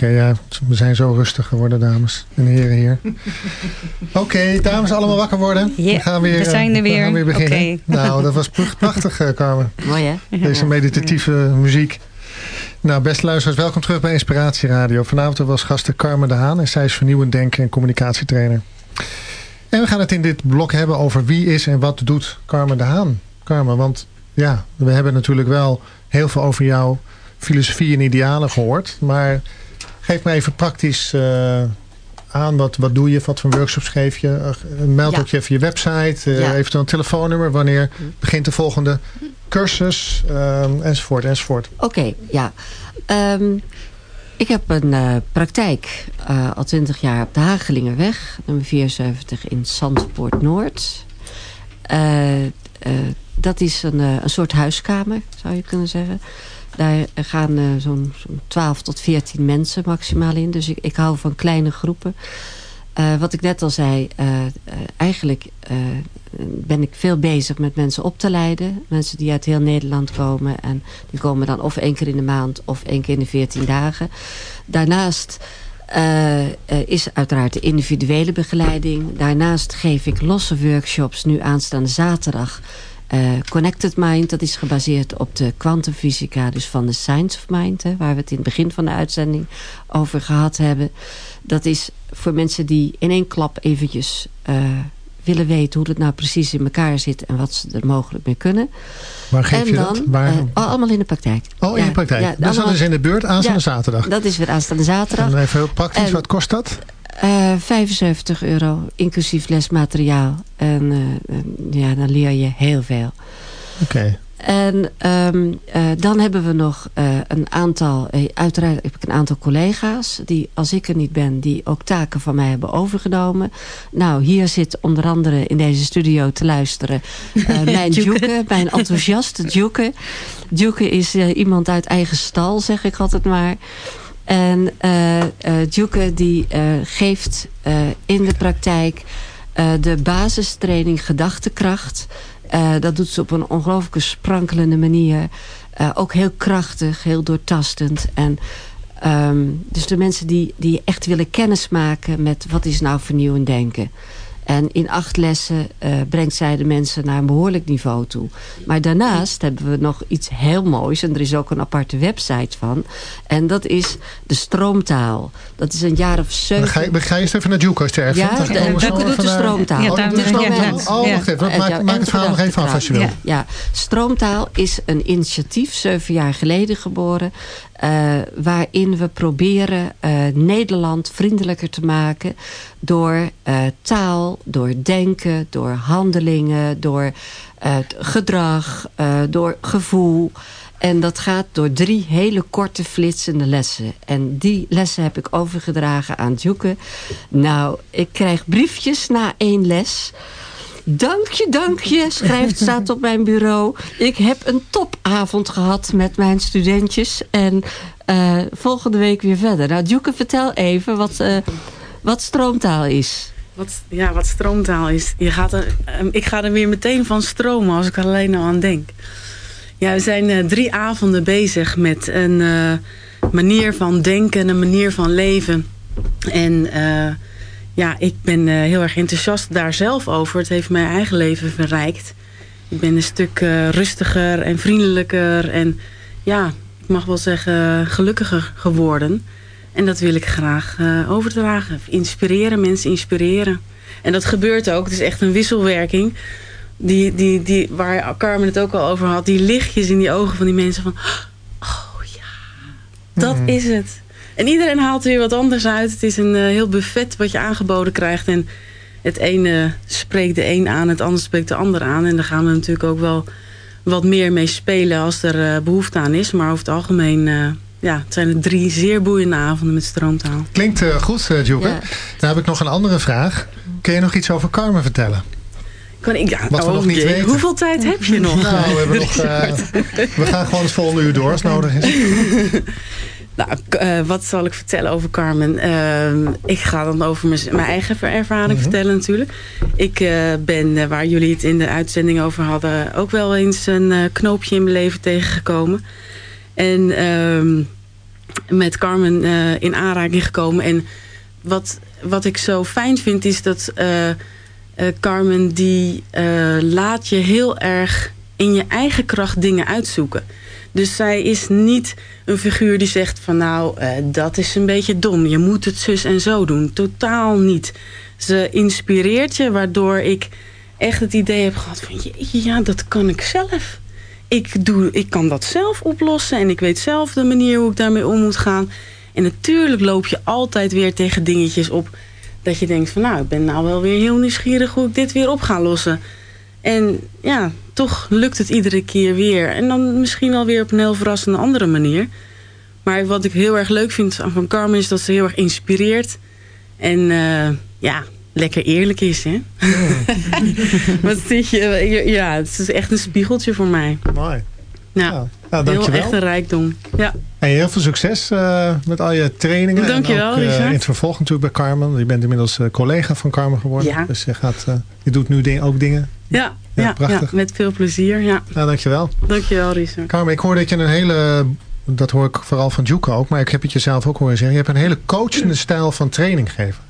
Oké, ja, we zijn zo rustig geworden, dames en heren hier. (laughs) Oké, dames, allemaal wakker worden. we, gaan weer, we zijn er weer. We gaan weer beginnen. Nou, dat was prachtig, uh, Carmen. (laughs) Mooi, hè? Deze meditatieve muziek. Nou, beste luisteraars, welkom terug bij Inspiratie Radio. Vanavond was gasten Carmen de Haan en zij is vernieuwend denken en communicatietrainer. En we gaan het in dit blok hebben over wie is en wat doet Carmen de Haan. Carmen, want ja, we hebben natuurlijk wel heel veel over jouw filosofie en idealen gehoord. Maar geef me even praktisch uh, aan. Wat, wat doe je? Wat voor workshops geef je? Uh, meld ook je even je website. Uh, Eventueel een telefoonnummer. Wanneer begint de volgende cursus? enzovoort, enzovoort. Oké, ja. Um, ik heb een praktijk al 20 jaar op de Hagelingerweg. Nummer 74 in Zandpoort Noord. dat is een, een soort huiskamer, zou je kunnen zeggen. Daar gaan uh, zo'n zo 12 tot 14 mensen maximaal in. Dus ik, ik hou van kleine groepen. Uh, wat ik net al zei, uh, eigenlijk ben ik veel bezig met mensen op te leiden. Mensen die uit heel Nederland komen. En die komen dan of één keer in de maand of één keer in de 14 dagen. Daarnaast is uiteraard de individuele begeleiding. Daarnaast geef ik losse workshops nu aanstaande zaterdag uh, Connected Mind, dat is gebaseerd op de kwantumfysica, dus van de Science of Mind, hè, waar we het in het begin van de uitzending over gehad hebben. Dat is voor mensen die in één klap eventjes uh, willen weten hoe het nou precies in elkaar zit en wat ze er mogelijk mee kunnen. Waar geef en je dan, dat? Waar... Uh, allemaal in de praktijk. Oh, in de praktijk. Ja, dus dat is in de beurt aanstaande ja, zaterdag. Dat is weer aanstaande zaterdag. En even heel praktisch, en, wat kost dat? Uh, 75 euro, inclusief lesmateriaal. En uh, ja, dan leer je heel veel. Oké. En um, uh, dan hebben we nog een aantal, uiteraard heb ik een aantal collega's... die als ik er niet ben, die ook taken van mij hebben overgenomen. Nou, hier zit onder andere in deze studio te luisteren... (laughs) mijn Djoeke, mijn enthousiaste Djoeke. Djoeke is iemand uit eigen stal, zeg ik altijd maar... En uh, die uh, geeft in de praktijk de basistraining gedachtekracht. dat doet ze op een ongelooflijke sprankelende manier. ook heel krachtig, heel doortastend. En um, dus de mensen die, die echt willen kennismaken met wat is nou vernieuwend denken. En in acht lessen uh, brengt zij de mensen naar een behoorlijk niveau toe. Maar daarnaast hebben we nog iets heel moois. En er is ook een aparte website van. En dat is de stroomtaal. Dat is een jaar of zeven... ga, je, ga je eens even naar Juco sterven? Ja, Juco doet de stroomtaal. Ja, oh, de stroomtaal. Oh, wacht even. Maak, maak het verhaal nog even af als je wil. Ja, Stroomtaal is een initiatief, zeven jaar geleden geboren. Uh, waarin we proberen uh, Nederland vriendelijker te maken door uh, taal, door denken, door handelingen, door gedrag, door gevoel. En dat gaat door drie hele korte flitsende lessen. En die lessen heb ik overgedragen aan Djoeke. Nou, ik krijg briefjes na één les... Dank je, dank je, schrijft, staat op mijn bureau. Ik heb een topavond gehad met mijn studentjes. En uh, volgende week weer verder. Nou, Djoeke, vertel even wat, uh, wat stroomtaal is. Wat, ja, wat stroomtaal is. Je gaat um, ik ga er weer meteen van stromen als ik er alleen al aan denk. Ja, we zijn uh, drie avonden bezig met een manier van denken, een manier van leven. En ja, ik ben uh, heel erg enthousiast daar zelf over. Het heeft mijn eigen leven verrijkt. Ik ben een stuk uh, rustiger en vriendelijker en ja, ik mag wel zeggen gelukkiger geworden. En dat wil ik graag uh, overdragen. Inspireren, mensen inspireren. En dat gebeurt ook. Het is echt een wisselwerking. Die, die, die, waar Carmen het ook al over had. Die lichtjes in die ogen van die mensen van... Oh ja, dat mm. is het. En iedereen haalt er weer wat anders uit. Het is een uh, heel buffet wat je aangeboden krijgt. En het ene spreekt de een aan, het ander spreekt de ander aan. En daar gaan we natuurlijk ook wel wat meer mee spelen als er uh, behoefte aan is. Maar over het algemeen... Uh, ja, het zijn er drie zeer boeiende avonden met stroomtaal. Klinkt goed, uh, Joeke. Ja. Dan heb ik nog een andere vraag. Kun je nog iets over Carmen vertellen? Kan ik, ja, Wat we oh, nog niet weten. Hoeveel tijd heb je nog? Nou, we, hebben nog, (laughs) we gaan gewoon het volgende uur door als nodig is. (laughs) Nou, uh, wat zal ik vertellen over Carmen? Uh, ik ga dan over mijn eigen ervaring mhm. vertellen natuurlijk. Ik uh, ben, waar jullie het in de uitzending over hadden... ook wel eens een knoopje in mijn leven tegengekomen. En ehm, met Carmen in aanraking gekomen. En wat, wat ik zo fijn vind is dat Carmen die laat je heel erg in je eigen kracht dingen uitzoeken. Dus zij is niet een figuur die zegt van nou, uh, dat is een beetje dom. Je moet het zus en zo doen. Totaal niet. Ze inspireert je, waardoor ik echt het idee heb gehad van... ja, dat kan ik zelf. Ik, doe, ik kan dat zelf oplossen en ik weet zelf de manier hoe ik daarmee om moet gaan. En natuurlijk loop je altijd weer tegen dingetjes op... dat je denkt van nou, ik ben nou wel weer heel nieuwsgierig hoe ik dit weer op ga lossen... En ja, toch lukt het iedere keer weer. En dan misschien wel weer op een heel verrassende andere manier. Maar wat ik heel erg leuk vind van Carmen is dat ze heel erg inspireert. En uh, ja, lekker eerlijk is, hè? (laughs) Wat zit je, ja, het is echt een spiegeltje voor mij. Mooi. Ja, ja nou, heel echt een rijkdom. Ja. En heel veel succes uh, met al je trainingen. Dankjewel, en ook, uh, in het vervolg natuurlijk bij Carmen. Je bent inmiddels collega van Carmen geworden. Ja. Dus je, gaat, je doet nu ding, ook dingen. Ja, ja, ja, met veel plezier. Ja. Nou, dankjewel. Dankjewel, Richard. Carmen, ik hoor dat je een hele... Dat hoor ik vooral van Juke ook. Maar ik heb het jezelf ook horen zeggen. Je hebt een hele coachende stijl van training geven.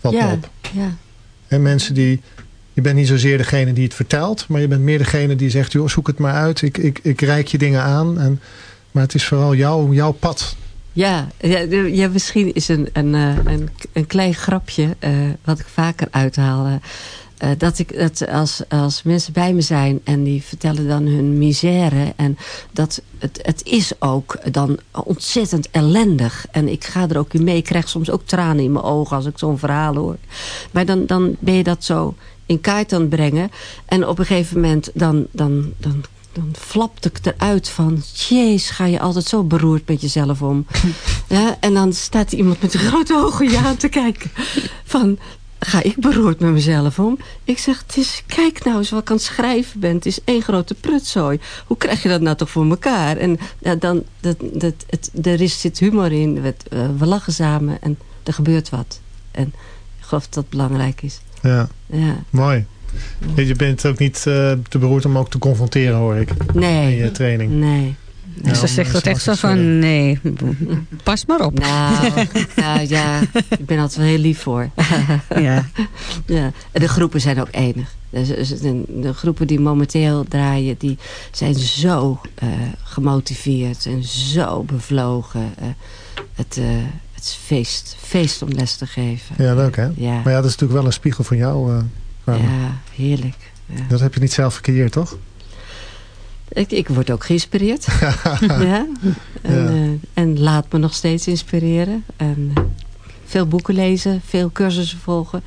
Valt ja, op. Ja. En mensen die... Je bent niet zozeer degene die het vertelt. Maar je bent meer degene die zegt... Joh, zoek het maar uit. Ik, ik, ik reik je dingen aan. En, maar het is vooral jouw, jouw pad. Ja, ja, ja, misschien is een, een, eh, een, een klein grapje... Uh, wat ik vaker uithaal... Uh, uh, dat ik dat als, als mensen bij me zijn en die vertellen dan hun misère. En dat het, het is ook dan ontzettend ellendig. En ik ga er ook in mee. Ik krijg soms ook tranen in mijn ogen als ik zo'n verhaal hoor. Maar dan, dan ben je dat zo in kaart aan het brengen. En op een gegeven moment dan, dan, dan dan flapt ik eruit van... jeez, ga je altijd zo beroerd met jezelf om. (laughs) ja, en dan staat iemand met grote ogen je aan te kijken. Van, ga ik beroerd met mezelf om. Ik zeg, het is, kijk nou eens wat ik aan het schrijven ben. Het is één grote prutzooi. Hoe krijg je dat nou toch voor elkaar? En ja, dan, dat, dat, het, er is, zit humor in. We, we lachen samen en er gebeurt wat. En ik geloof dat dat belangrijk is. Ja, ja. mooi. Je bent ook niet uh, te beroerd om ook te confronteren, hoor ik. Nee. In je training. Nee. Ja, ze zegt dat echt zo van, nee, pas maar op. Nou, nou ja, ik ben altijd wel heel lief voor. (laughs) ja. ja. En de groepen zijn ook enig. De groepen die momenteel draaien, die zijn zo uh, gemotiveerd en zo bevlogen. Uh, het, uh, het is feest, feest om les te geven. Ja, leuk hè? Ja. Maar ja, dat is natuurlijk wel een spiegel van jou. ja, heerlijk. Ja. Dat heb je niet zelf gecreëerd, toch? Ik, ik word ook geïnspireerd. (laughs) ja. En, ja. Uh, en, laat me nog steeds inspireren. En, uh, veel boeken lezen, veel cursussen volgen.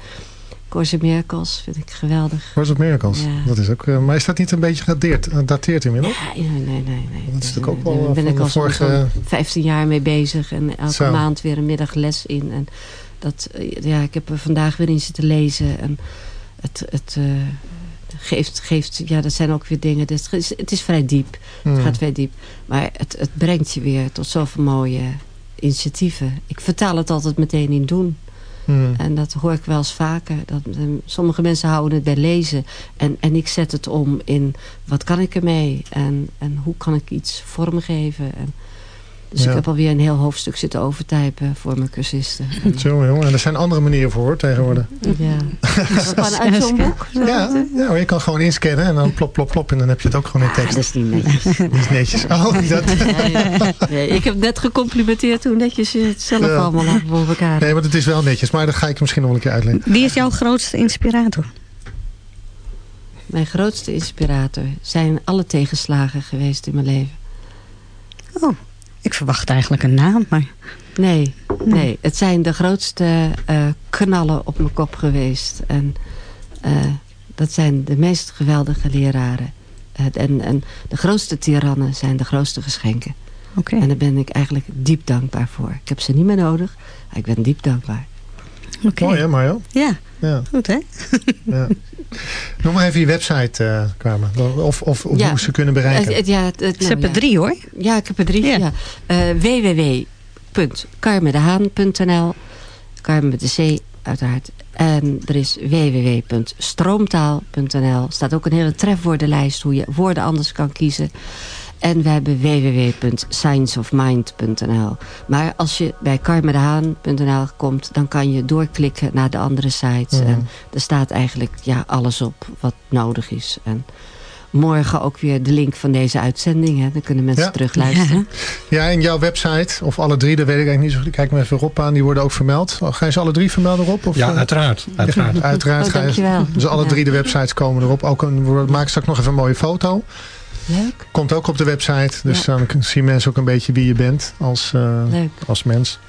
Course of Miracles vind ik geweldig. Course of Miracles, ja. dat is ook... Uh, maar is dat niet een beetje gedateerd, gedateerd inmiddels? Ja, nee, nee, nee. nee. Dat is natuurlijk ook wel Daar ben ik al vorige... 15 jaar mee bezig. En elke Zo. maand weer een middagles in. En dat, ja, ik heb er vandaag weer in zitten lezen. En het... het geeft, geeft, ja, dat zijn ook weer dingen. Dus het, is, het is vrij diep. Hmm. Het gaat vrij diep. Maar het, het brengt je weer tot zoveel mooie initiatieven. Ik vertaal het altijd meteen in doen. Hmm. En dat hoor ik wel eens vaker. Dat, sommige mensen houden het bij lezen. En, en ik zet het om in wat kan ik ermee? En, en hoe kan ik iets vormgeven? En, dus Ja. ik heb alweer een heel hoofdstuk zitten overtypen voor mijn cursisten. En, (laughs) Zo, jongen. En er zijn andere manieren voor hoor, tegenwoordig. ja. (laughs) Gewoon uit zo'n boek. Ja, ja hoor, je kan gewoon inscannen en dan plop, plop, plop. En dan heb je het ook gewoon in Ah, tekst. dat is niet netjes. (laughs) Dat is netjes. Oh, dat... Nee, nee, ik heb net gecomplimenteerd hoe netjes je het zelf Ja. allemaal had voor elkaar. Nee, maar het is wel netjes. Maar dat ga ik misschien nog een keer uitleggen. Wie is jouw grootste inspirator? Mijn grootste inspirator zijn alle tegenslagen geweest in mijn leven. Oh, ik verwacht eigenlijk een naam, maar... Nee, nee. Het zijn de grootste eh, knallen op mijn kop geweest. En eh, dat zijn de meest geweldige leraren. En, en de grootste tirannen zijn de grootste geschenken. Oké. En daar ben ik eigenlijk diep dankbaar voor. Ik heb ze niet meer nodig, maar ik ben diep dankbaar. Oké. Mooi hè, Mario? Ja, Ja. goed hè? ja. (laughs) Noem maar even je website, eh Carmen. Of, of, of Ja. hoe ze kunnen bereiken. Ja, het- het- Ze hebben ja. drie hoor. Ja, ik heb er drie. Ja. Ja. Eh, www.carmendehaan.nl Carmen met de C, uiteraard. En er is www.stroomtaal.nl staat ook een hele trefwoordenlijst hoe je woorden anders kan kiezen. En we hebben www.scienceofmind.nl. Maar als je bij carmedehaan.nl komt... dan kan je doorklikken naar de andere sites. En er staat eigenlijk ja, alles op wat nodig is. En morgen ook weer de link van deze uitzending. Hè. Dan kunnen mensen ja. terugluisteren. (laughs) Ja. en jouw website, of alle drie, dat weet ik eigenlijk niet zo goed. Kijk maar even Rob aan, die worden ook vermeld. Oh, ga je ze alle drie vermelden, Rob? Of, ja, eh? uiteraard. Uiteraard, (laughs) uiteraard oh, ga je, Dus alle drie de websites komen erop. Ook een, maak straks nog even een mooie foto. Leuk. Komt ook op de website. Dus dan zien mensen ook een beetje wie je bent als, uh, als mens.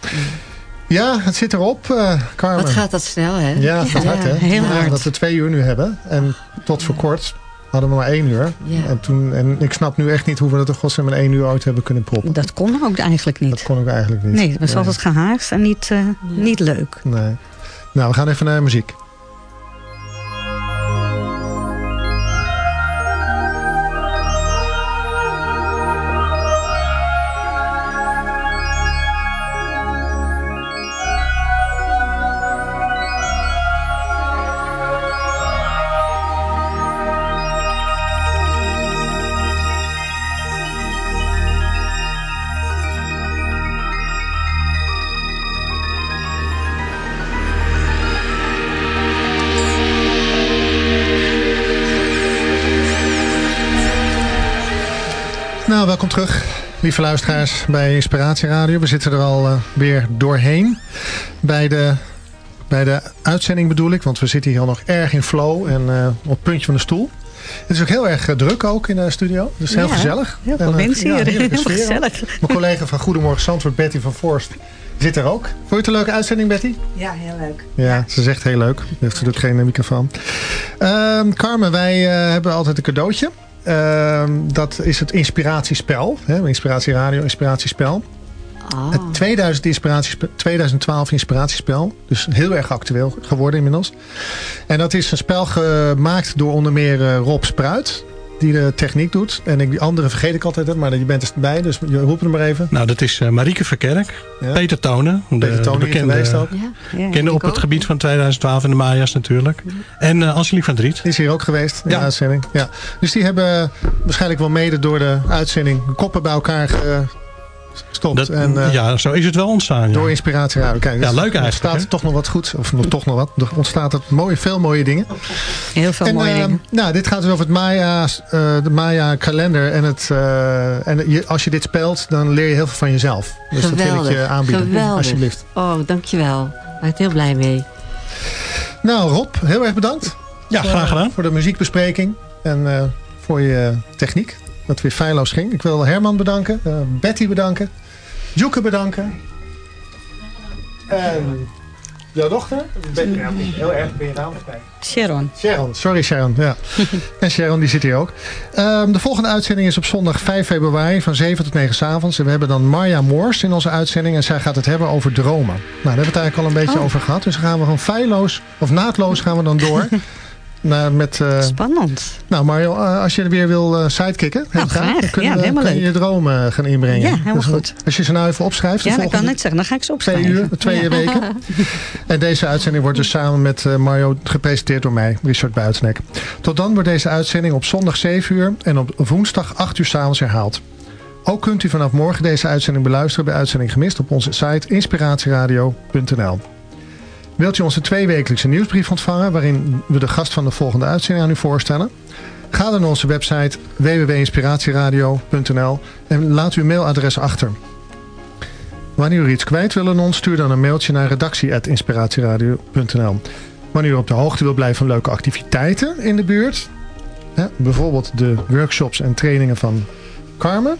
Ja, het zit erop, uh, Carmen. Wat gaat dat snel, hè? Ja, dat ja, hard, hè? Heel hard. dat we twee uur nu hebben. En tot voor kort hadden we maar één uur. En, toen, en ik snap nu echt niet hoe we dat in godsnaam in één uur ooit hebben kunnen proppen. Dat kon ook eigenlijk niet. Dat kon ook eigenlijk niet. Nee, het was nee. altijd gehaast en niet, uh, niet leuk. Nee. Nou, we gaan even naar muziek. Lieve luisteraars, bij Inspiratie Radio. We zitten er al uh, weer doorheen. Bij de, bij de uitzending bedoel ik, want we zitten hier al nog erg in flow en uh, op het puntje van de stoel. Het is ook heel erg uh, druk ook in de studio. Dus heel ja, gezellig. Heel veel mensen hier. Heel gezellig. Mijn collega van Goedemorgen Zandvoort, Betty van Forst, zit er ook. Vond je het een leuke uitzending, Betty? Ja, heel leuk. Ja, ze zegt heel leuk. Ze doet geen microfoon. Ehm, Carmen, wij hebben altijd een cadeautje. Uh, dat is het inspiratiespel. Hè? Inspiratie Radio, inspiratiespel. Oh. Het 2000 inspiratiespel, 2012 inspiratiespel. Dus heel erg actueel geworden inmiddels. En dat is een spel gemaakt door onder meer uh, Rob Spruit die de techniek doet. En ik, die andere vergeet ik altijd, maar je bent er bij, dus je roept hem maar even. Nou, dat is uh, Marieke Verkerk, ja. Peter Tonen, de, Peter Tonen de bekende, ook. Ja, kende op het gebied van 2012 en de Maya's natuurlijk. En uh, Angelique van Driet. Die is hier ook geweest in de uitzending. Ja. Dus die hebben waarschijnlijk wel mede door de uitzending koppen bij elkaar ge, stopt. Dat, en, uh, ja, zo is het wel ontstaan. Ja. Door inspiratie. Ja, kijk, ja, dus leuk eigenlijk. ontstaat er toch nog wat goed. Of nog, toch nog wat. Er ontstaat er mooie, veel mooie dingen. Heel veel en, mooie uh, dingen. Nou, dit gaat dus over het Maya, uh, de Maya kalender. En, het, uh, en je, als je dit speelt, dan leer je heel veel van jezelf. Dus Geweldig. dat wil ik je aanbieden. Geweldig. Alsjeblieft. Oh, dankjewel. Daar ben ik heel blij mee. Nou, Rob, heel erg bedankt. Ja, voor, graag gedaan. Voor de muziekbespreking. En voor je techniek. Dat weer feilloos ging. Ik wil Herman bedanken. Betty bedanken. Joeke bedanken. En jouw dochter? Heel erg ben je naam kwijt. Sharon. Sharon, sorry Sharon. Ja. (laughs) en Sharon die zit hier ook. Um, de volgende uitzending is op zondag 5 februari van 7 tot 9 s avonds. En we hebben dan Marja Moors in onze uitzending. En zij gaat het hebben over dromen. Nou, daar hebben we het eigenlijk al een beetje Oh. over gehad. Dus dan gaan we gewoon feilloos, of naadloos gaan we dan door. (laughs) naar, met, uh, Spannend. nou Mario, uh, als je weer wil uh, sidekicken, Nou, graag. dan kun, Ja, je- helemaal kun je dromen gaan inbrengen. Ja, helemaal goed. Als je ze nou even opschrijft. Ja, dat kan net zeggen. Dan ga ik ze Twee opschrijven. uur, twee Ja. weken. (laughs) En deze uitzending wordt dus samen met Mario gepresenteerd door mij, Richard Buitenek. Tot dan wordt deze uitzending op zondag 7 uur en op woensdag 8 uur s'avonds herhaald. Ook kunt u vanaf morgen deze uitzending beluisteren bij Uitzending Gemist op onze site inspiratieradio.nl. Wilt u onze tweewekelijkse nieuwsbrief ontvangen waarin we de gast van de volgende uitzending aan u voorstellen? Ga dan naar onze website www.inspiratieradio.nl en laat uw mailadres achter. Wanneer u iets kwijt wil aan ons, stuur dan een mailtje naar redactie.inspiratieradio.nl. Wanneer u op de hoogte wil blijven van leuke activiteiten in de buurt, bijvoorbeeld de workshops en trainingen van Carmen,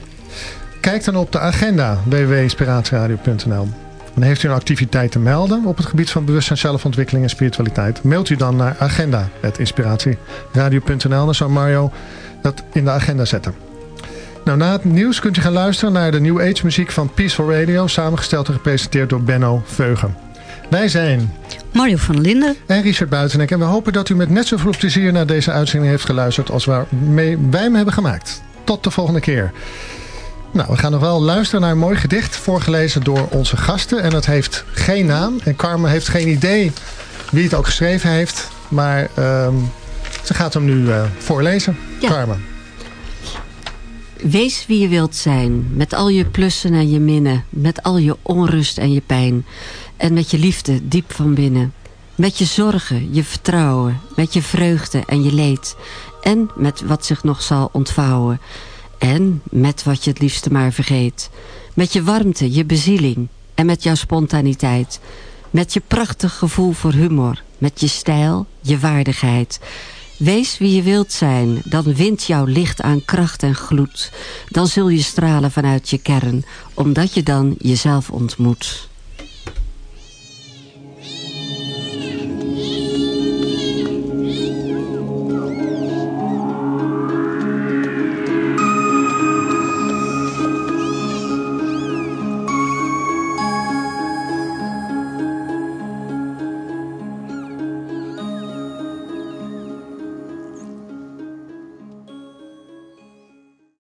kijk dan op de agenda www.inspiratieradio.nl. En heeft u een activiteit te melden op het gebied van bewustzijn, zelfontwikkeling en spiritualiteit, mailt u dan naar agenda.inspiratieradio.nl. Dan zal Mario dat in de agenda zetten. Nou, na het nieuws kunt u gaan luisteren naar de New Age muziek van Peaceful Radio, samengesteld en gepresenteerd door Benno Veugen. Wij zijn Mario van Linden. en Richard Buitenek en we hopen dat u met net zoveel plezier naar deze uitzending heeft geluisterd als waarmee wij hem hebben gemaakt. Tot de volgende keer. Nou, we gaan nog wel luisteren naar een mooi gedicht voorgelezen door onze gasten. En dat heeft geen naam. En Carmen heeft geen idee wie het ook geschreven heeft. Maar um, ze gaat hem nu uh, voorlezen. Ja. Carmen. Wees wie je wilt zijn, met al je plussen en je minnen, met al je onrust en je pijn. En met je liefde diep van binnen. Met je zorgen, je vertrouwen, met je vreugde en je leed. En met wat zich nog zal ontvouwen. En met wat je het liefste maar vergeet. Met je warmte, je bezieling en met jouw spontaniteit. Met je prachtig gevoel voor humor, met je stijl, je waardigheid. Wees wie je wilt zijn, dan wint jouw licht aan kracht en gloed. Dan zul je stralen vanuit je kern, omdat je dan jezelf ontmoet.